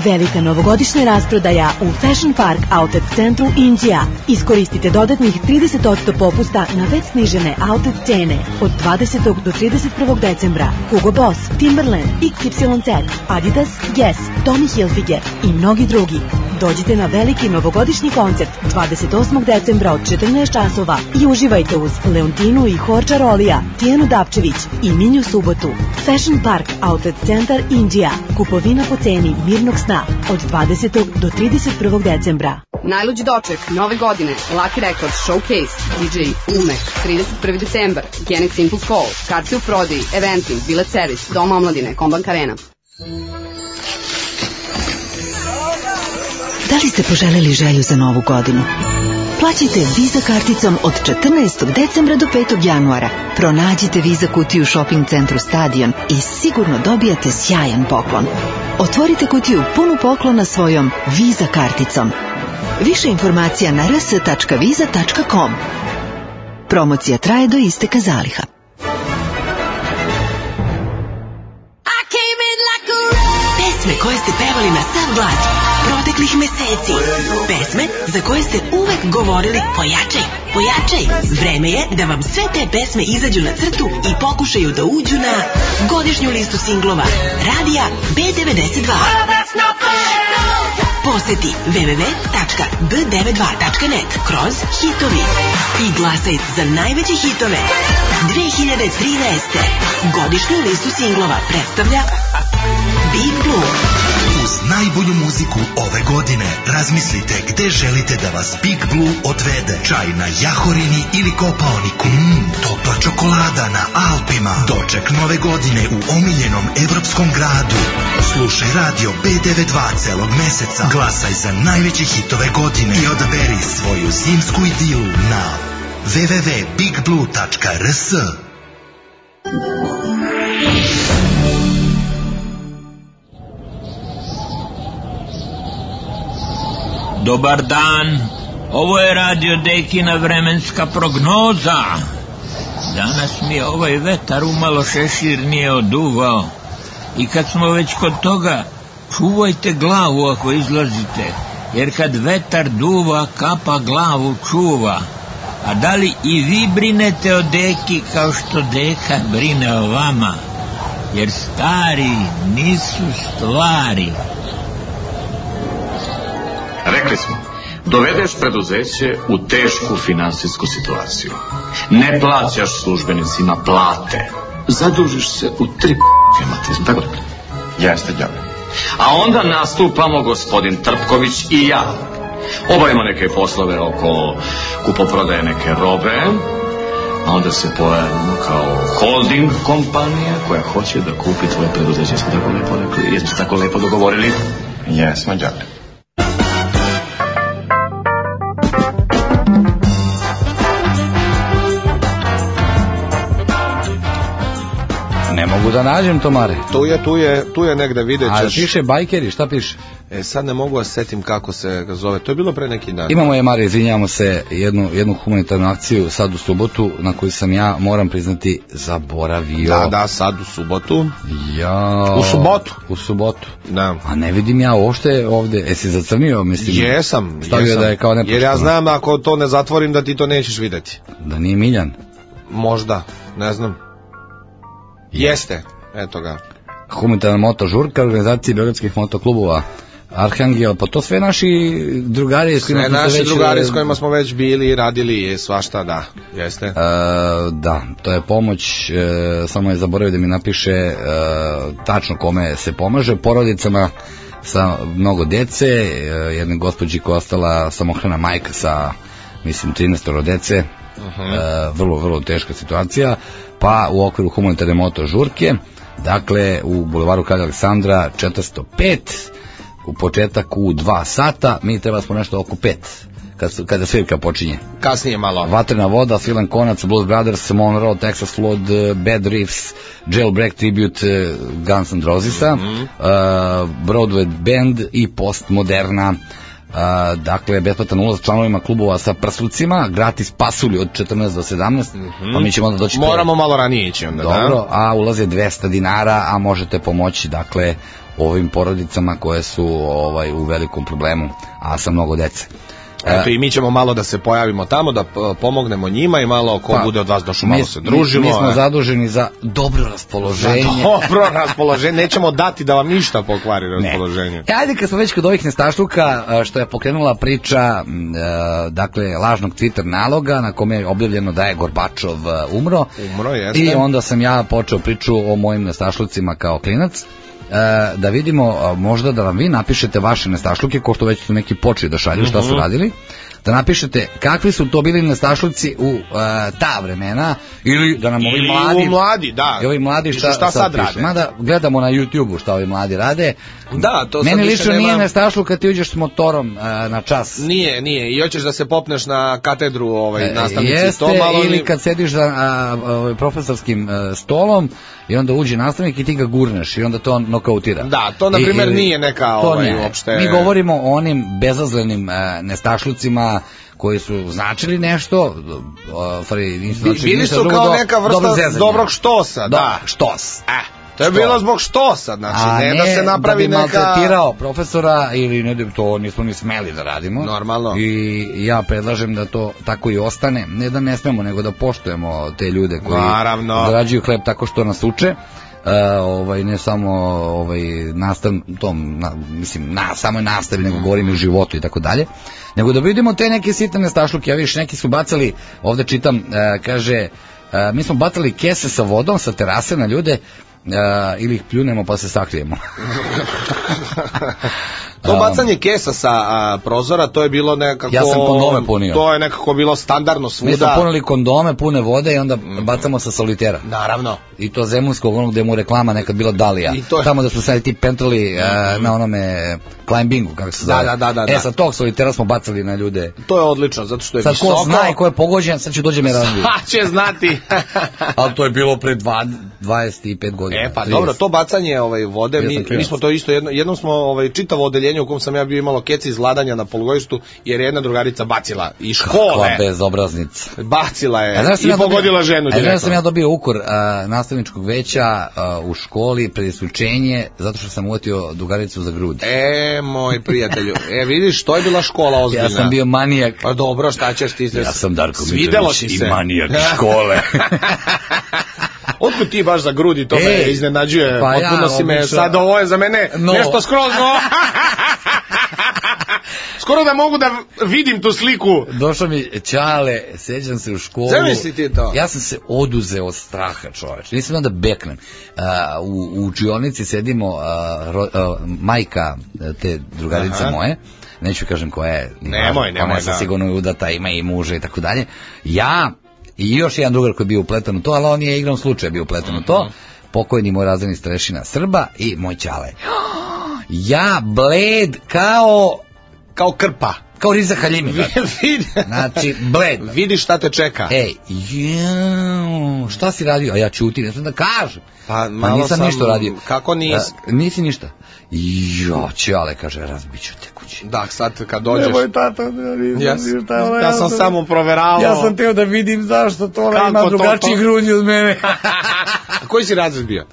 Velika novogodišnja rasprodaja u Fashion Park Outlet centru Indija. Iskoristite dodatnih 30% popusta na već snižene outlet cene od 20. do 31. decembra. Hugo Boss, Timberland, XYZ, Adidas, Guess, Tommy Hilfiger i mnogi drugi. Dođite na veliki novogodišnji koncert 28. decembra od 14 časova i uživajte uz Leontinu i Horča Rolija, Tijenu Dapčević i Minju Subotu. Fashion Park Outlet Centar Indija. Kupovina po ceni mirnog sna od 20. do 31. decembra. Najluđi doček, nove godine, Lucky Records, Showcase, DJ Umek, 31. decembar, Genex Impulse Call, karti u prodaji, Eventim, Bilet Servis, Doma omladine, Kombank Arena. Da li ste poželeli želju za novu godinu? Plaćajte Visa karticom od 14. decembra do 5. januara. Pronađite Visa kutiju u shopping centru Stadion i sigurno dobijate sjajan poklon. Otvorite kutiju punu poklona svojom Visa karticom. Više informacija na rs.visa.com. Promocija traje do isteka zaliha. Pesme koje ste pevali na sav glas proteklih meseci. Pesme za koje ste uvek govorili pojačaj, pojačaj. Vreme je da vam sve te pesme izađu na crtu i pokušaju da uđu na godišnju listu singlova Radija B92. Poseti www.b92.net kroz hitovi i glasaj za najveće hitove 2013. Godišnju listu singlova predstavlja Blue. Uz najbolju muziku ove godine razmislite gde želite da vas Big Blue odvede. Čaj na Jahorini ili Kopaoniku. Mmm, topla čokolada na Alpima. Doček nove godine u omiljenom evropskom gradu. Slušaj radio B92 celog meseca. Glasaj za najveće hitove godine i odaberi svoju zimsku idilu na www.bigblue.rs Dobar dan, ovo je radio Dekina vremenska prognoza. Danas mi je ovaj vetar umalo šešir nije oduvao. I kad smo već kod toga, čuvajte glavu ako izlazite, jer kad vetar duva, kapa glavu čuva. A da li i vi brinete o deki kao što deka brine o vama? Jer stari nisu stvari. Rekli smo, dovedeš preduzeće u tešku finansijsku situaciju. Ne plaćaš službenicima plate. Zadužiš se u tri. Jesmo tako rekli? Jeste, djave. A onda nastupamo gospodin Trpković i ja. Obavimo neke poslove oko kupoprodaje neke robe, a onda se pojavimo kao holding kompanija koja hoće da kupi tvoje preduzeće. Jesmo tako lepo rekli? Jesmo se tako lepo dogovorili? Jesmo, djave. Ne mogu da nađem to, Mare. Tu je, tu je, tu je negde vidjet A ćeš. piše bajkeri, šta piše? E, sad ne mogu da se setim kako se ga zove. To je bilo pre neki dan. Imamo je, Mare, izvinjavamo se, jednu, jednu humanitarnu akciju sad u subotu, na koju sam ja, moram priznati, zaboravio. Da, da, sad u subotu. Ja... U subotu. U subotu. Da. A ne vidim ja uopšte ovde, jesi zacrnio, mislim? Jesam, Stavio jesam. da je kao Jer ja nepošteno. znam ako to ne zatvorim da ti to nećeš videti. Da nije Miljan. Možda, ne znam. Jeste, eto ga. Humanitarna moto žurka, organizacije Beogradskih motoklubova. Arhangel, pa to sve naši drugari s kojima Sve naši već, drugari e, s kojima smo već bili i radili je svašta, da, jeste. E, da, to je pomoć, e, samo je zaboravio da mi napiše e, tačno kome se pomaže, porodicama sa mnogo dece, e, jedne gospođi koja ostala samohrana majka sa, mislim, 13 dece, e, vrlo, vrlo teška situacija, pa u okviru humanitarne moto žurke, dakle, u bulevaru Kralja Aleksandra 405, u početak u 2 sata, mi treba smo nešto oko 5, kad, kada svirka počinje. Kasnije malo. Vatrena voda, Svilan Konac, Blues Brothers, Monroe, Texas Flood, Bad Riffs, Jailbreak Tribute, eh, Guns N' Rosesa, Mhm. eh, Broadway Band i Postmoderna. Uh, dakle, besplatan ulaz članovima klubova sa prslucima, gratis pasulji od 14 do 17, pa mi ćemo onda doći... pre-. Moramo malo ranije ići onda, Dobro, da? a ulaz je 200 dinara, a možete pomoći, dakle, ovim porodicama koje su ovaj u velikom problemu, a sa mnogo dece. Eto i mi ćemo malo da se pojavimo tamo, da pomognemo njima i malo ko Pa, bude od vas došao mi- malo se družimo. Mi, mi smo e. zaduženi za dobro Za raspoloženje. dobro raspoloženje, nećemo dati da vam ništa pokvari raspoloženje. E, ajde kad smo već kod ovih nestašluka, a, što je pokrenula priča, e, dakle, lažnog Twitter naloga na kome je objavljeno da je Gorbačov e, umro. Umro, jeste. I onda sam ja počeo priču o mojim nestašlucima kao klinac. E, da vidimo, možda da vam vi napišete vaše nestašluke, ko što već su neki počeli da šalju, šta su Mhm. radili, da napišete kakvi su to bili nestašluci u e, ta vremena, ili da nam ovi mladi... mladi, da. I ovi mladi šta, šta sad pišu. rade. Mada gledamo na YouTube-u šta ovi mladi rade. Da, to sad Meni lično nema- nije nestašlu kad ti uđeš s motorom e, na čas. Nije, nije. I hoćeš da se popneš na katedru ovaj, E, nastavnici. Jeste, to malo ili kad sediš za ovaj, profesorskim e, stolom i onda uđe nastavnik i ti ga gurneš i onda to on nokautira. Da, to na ili- nije neka ovaj, nije. uopšte... Mi govorimo o onim bezazlenim e, nestašlucima koji su značili nešto, sorry, nisu Bi- značili bili su kao do- neka vrsta dobrog zezanja. dobrog štosa, da. štos. To je bilo zbog štosa, znači A ne, da se napravi da bi neka... maltretirao profesora ili ne da to nismo ni smeli da radimo. Normalno. I ja predlažem da to tako i ostane. Ne da ne smemo, nego da poštujemo te ljude koji Naravno. zarađuju hleb tako što nas uče. E, ovaj ne samo ovaj nastav tom na, mislim na samoj nastavi nego govorim i o životu i tako dalje nego da vidimo te neke sitne stašluke ja viš neki su bacali ovde čitam e, kaže E, mi smo bacali kese sa vodom sa terase na ljude e, ili ih pljunemo pa se sakrijemo. To bacanje kesa sa a, prozora, to je bilo nekako... Ja sam kondome punio. To je nekako bilo standardno Mi smo svuda. punili kondome pune vode i onda bacamo sa solitera. Naravno. I to zemunskog, onog gde mu reklama nekad bila Dalija. I to je- Tamo da su sad ti pentrali e, na onome climbingu, kako se Da, zove. da, da, da, E, da. sa tog solitera smo bacali na ljude. To je odlično, zato što je Sad visoko. ko zna i ko je pogođen, sad će dođe me razbiti. Ha, će znati. Ali to je bilo pre dva- 25 godina. E pa 30. dobro, to bacanje ovaj vode, mi, mi smo to isto jedno, jednom smo ovaj čitavo odeljenje u kom sam ja bio imalo keci izladanja na polugodištu jer je jedna drugarica bacila iz škole. Kakva bezobraznica. Bacila je A sam i ja dobio- pogodila ženu A znaš direktno. sam ja dobio ukor a, nastavničkog veća a, u školi pred isključenje zato što sam uvatio drugaricu za grudi. E, moj prijatelju, e vidiš, to je bila škola ozbiljna. Ja sam bio manijak. Pa dobro, šta ćeš ti? Ja sam Darko Mitrović i manijak škole. Otkud ti baš za grudi, to me Ej, iznenađuje. pa ja, Potpuno si me, obično- sad ovo je za mene No. nešto skroz no. Skoro da mogu da vidim tu sliku. Došao mi Čale, sećam se u školu. Zamisli ti to. Ja sam se oduzeo od straha, čoveč. Nisam onda beknem. A, u, u učionici sedimo a, ro- a, majka te drugarice Aha. moje, neću kažem koja je. Nemoj, važno, nemoj, Ona je da. sigurno udata, ima i muža i tako dalje. Ja i još jedan drugar koji je bio upletan u to, ali on je igrom slučaja bio upletan u Mhm. to. Pokojni moj razredni starešina Srba i moj Čale. Ja bled kao Kao krpa. kao Riza Haljimi. Znači, bled. Vidi šta te čeka. Ej, jao, šta si radio? A ja čutim, ne znam da kažem. Pa, Pa malo nisam sam- ništa radio. kako nisi? A, nisi ništa. Jo, čale, kaže, razbit ću te kući. Da, sad kad dođeš. tato, Ja, ja sam samo proveravao. Ja sam teo da vidim zašto to ona ima drugačiji to? grudnji od mene. A koji si razred bio?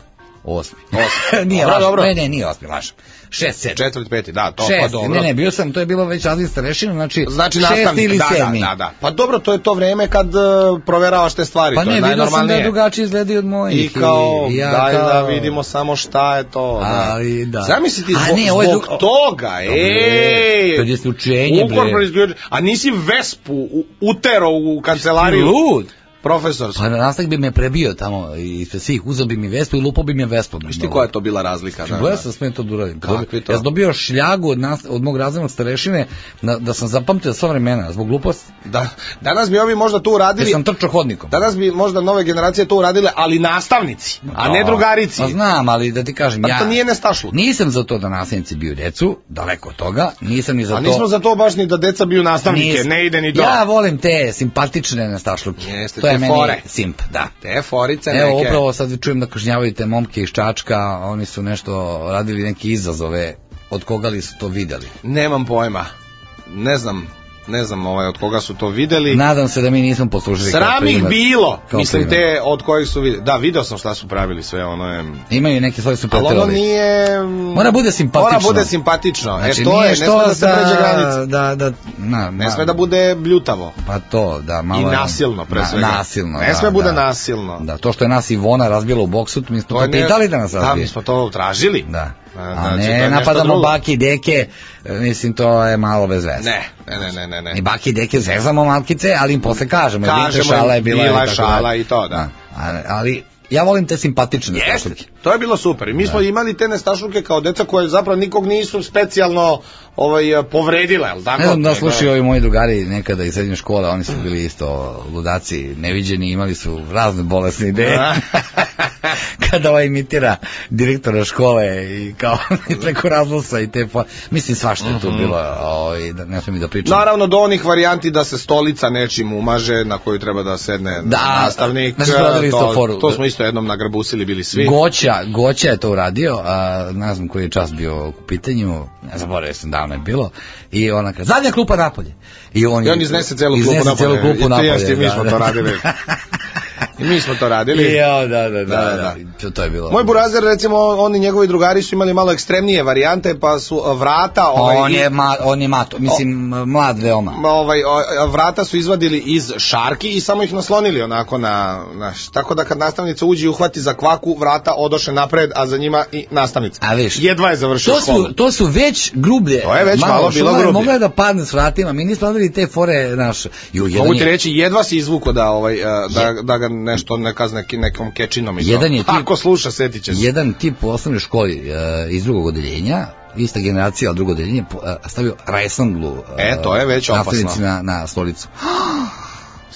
Osmi. Osmi. nije Dobro, dobro. ne, ne, nije osmi, lažem. Šest, sedmi. Četvrt, peti, da, to pa Šest, dobro. ne, ne, bio sam, to je bilo već različit starešina, znači, Znači šest nastavnik, ili da, sedmi. da, da, da. Pa dobro, to je to vreme kad uh, proveravaš te stvari, Pa to ne, je vidio sam da najnormalnije. je drugačije izgledaju od mojih. I kao, i ja daj kao- da vidimo samo šta je to. Da. Ali da. Zamisli ti zbog, ne, ovo je zbog toga, ej! Pred isključenje, Ukor bre. A nisi Vespu utero u kancelariju? Lud. Profesor. Pa nastavnik bi me prebio tamo i svih, uzeo bi mi vespu i lupo bi me vespom. Znaš ti koja je to bila razlika? Da, Gledao da. sam sve to da uradim. Kakvi to? Ja sam dobio šljagu od, nas, od mog razrednog starešine na, da sam zapamtio sva vremena zbog gluposti. Da. Danas bi ovi možda to uradili. Jer sam trčao hodnikom. Danas bi možda nove generacije to uradile, ali nastavnici, a ne drugarici. Pa znam, ali da ti kažem, Pa ja... to nije nestašluk. Nisam za to da nastavnici biju decu, daleko od toga. Nisam ni za A to... nismo za to baš ni da deca biju nastavnike, Nis- ne ide ni to. Ja volim te simpatične nestašluke. Jeste, to je te meni fore. simp, da. Te forice Evo, neke. upravo sad čujem da kažnjavaju te momke iz Čačka, oni su nešto radili neke izazove, od koga li su to videli? Nemam pojma. Ne znam, ne znam ovaj, od koga su to videli. Nadam se da mi nismo poslužili kao Sram ih bilo. Kao Mislim te od kojih su videli. Da, video sam šta su pravili sve, ono je... Imaju neke svoje su Ali ono preterali. nije... Mora bude simpatično. Mora bude simpatično. Znači, e, to je, ne sme da se pređe granice. Da, da, na, Ne sme da bude bljutavo. Pa to, da, malo... I nasilno, pre Na- svega. Nasilno, Ne da, sme bude da. nasilno. Da, to što je nas Ivona razbila u boksu, mi smo to, ne- pitali da nas razbije. Da, mi smo to tražili. Da. A, znači, ne nešto napadamo baki i deke, mislim to je malo bez veze. Ne, ne, ne, ne, ne. ne. I baki i deke zezamo malkice, ali im posle kažemo, kažemo šala je bila, bila šala i to, da. A- Ali ja volim te simpatične Jeste, stašluke. to je bilo super. I mi smo imali te nestašluke kao deca koje zapravo nikog nisu specijalno ovaj, povredile, jel tako? Ne znam da slušaju ovi moji drugari nekada iz srednje škole, oni su bili isto ludaci, neviđeni, imali su razne bolesne ideje. Kada ovaj imitira direktora škole i kao preko razlosa i te... Po... Mislim, svašta je tu Mhm. bilo, ovaj, da, ne smijem i da pričam. Naravno do onih varijanti da se stolica nečim umaže na koju treba da sedne Da, nastavnik. da to, to smo isto jednom nagrabusili bili svi. Goća, Goća je to uradio, a ne znam koji je čas bio u pitanju, ne zaboravio sam davno je bilo, i ona kaže, zadnja klupa napolje. I on, I on iznese celu iznese klupu celu napolje. klupu I napolje. jeste, mi smo da. to radili. I mi smo to radili. I ja, da, da, da, Da, da, da. To, to je bilo. Moj burazer, recimo, oni njegovi drugari su imali malo ekstremnije varijante, pa su uh, vrata... Ovaj, on, i- je ma, on je mato, mislim, mlad veoma. Ma, ovaj, o- vrata su izvadili iz šarki i samo ih naslonili onako na, na tako da kad nastavnica uđe i uhvati za kvaku, vrata odoše napred, a za njima i nastavnica. A viš, Jedva je završio to su, to su već grublje. To je već malo bilo šular je grublje. Mogla je da padne s vratima, mi nismo radili te fore naše. Mogu ti reći, jedva si izvuko da, ovaj, uh, da, da ga nešto neka s neki, nekom kečinom i to. Jedan je tip- Ako sluša, setit će se. Jedan tip u osnovnoj školi e, iz drugog odeljenja, ista generacija, ali drugo odeljenje, e, stavio rajsanglu E, to je već opasno. na, na stolicu.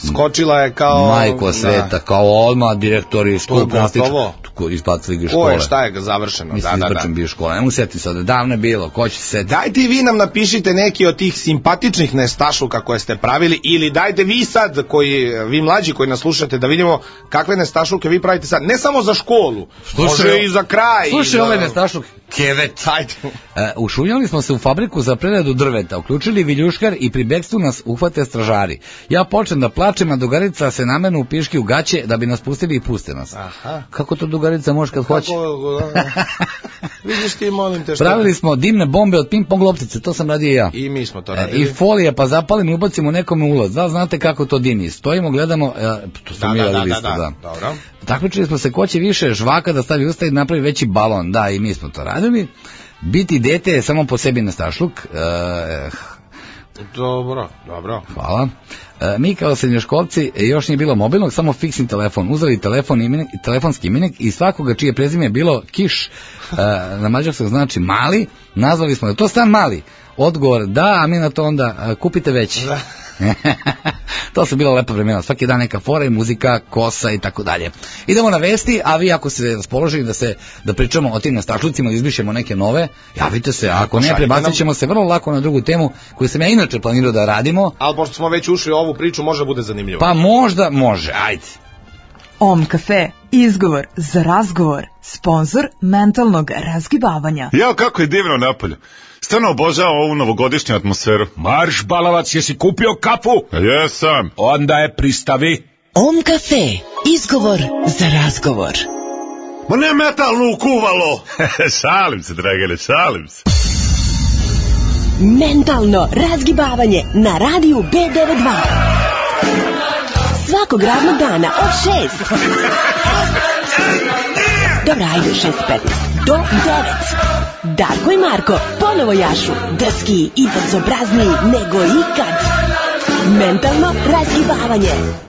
Skočila je kao... Majko da. sveta, kao odmah direktori To je školu gotovo. ko izbacili ga iz Ko škole. je, šta je ga završeno? Mislim, da, da, da. izbačen bio iz škole. Ne mogu setiti sada, davno je bilo, ko će se? Dajte i vi nam napišite neki od tih simpatičnih nestašluka koje ste pravili ili dajte vi sad, koji, vi mlađi koji nas slušate, da vidimo kakve nestašluke vi pravite sad. Ne samo za školu, može i za kraj. i Slušaj za... ovaj nestašluk, kevet. Ajde. E, ušunjali smo se u fabriku za preradu drveta, uključili viljuškar i pri bekstvu nas uhvate stražari. Ja počnem da plačem, a dugarica se namenu u piški u gaće da bi nas pustili i puste nas. Aha. Kako to dugarica može kad hoće? Kako, da. Vidiš ti, molim te, šta? Pravili smo dimne bombe od ping pong loptice, to sam radio ja. I mi smo to E, radili. I folije, pa zapalimo i ubacimo nekome ulaz. Da, znate kako to dimi. Stojimo, gledamo, e, to Da, sam mi da, da, radili da, isto, da. da. Dobro. Takmičili smo se ko će više žvaka da stavi usta i napravi veći balon. Da, i mi smo to radili. Biti dete je samo po sebi nestašluk. E, Dobro, dobro. hvala. E, mi kao srednjoškolci e, još nije bilo mobilnog, samo fiksni telefon. Uzeli telefon imenik, telefonski imenik i svakoga čije prezime je bilo Kiš, e, na mađarskom znači mali, nazvali smo da to stan mali. Odgovor da, a mi na to onda kupite veći. to su bila lepa vremena. Svaki dan neka fora i muzika, kosa i tako dalje. Idemo na vesti, a vi ako se raspoložili da se da pričamo o tim nastašlucima, izbrišemo neke nove, javite se. A ako ne, prebacit ćemo se vrlo lako na drugu temu koju sam ja inače planirao da radimo. Ali pošto smo već ušli u ovu priču, može bude zanimljivo. Pa možda može, ajde. Om kafe, izgovor za razgovor, sponsor mentalnog razgibavanja. Jao, kako je divno napolju. Stvarno obožavam ovu novogodišnju atmosferu. Marš, balavac, jesi kupio kafu? Jesam. Onda je pristavi. Om kafe, izgovor za razgovor. Ma ne metalnu kuvalo! šalim se, Dragane, šalim se. Mentalno razgibavanje na radiju B92. Svakog radnog dana od 6. Dobra, ajde, 6.15. Do 9. Darko i Marko ponovo jašu. Drski i bezobrazniji nego ikad. Mentalno razgibavanje.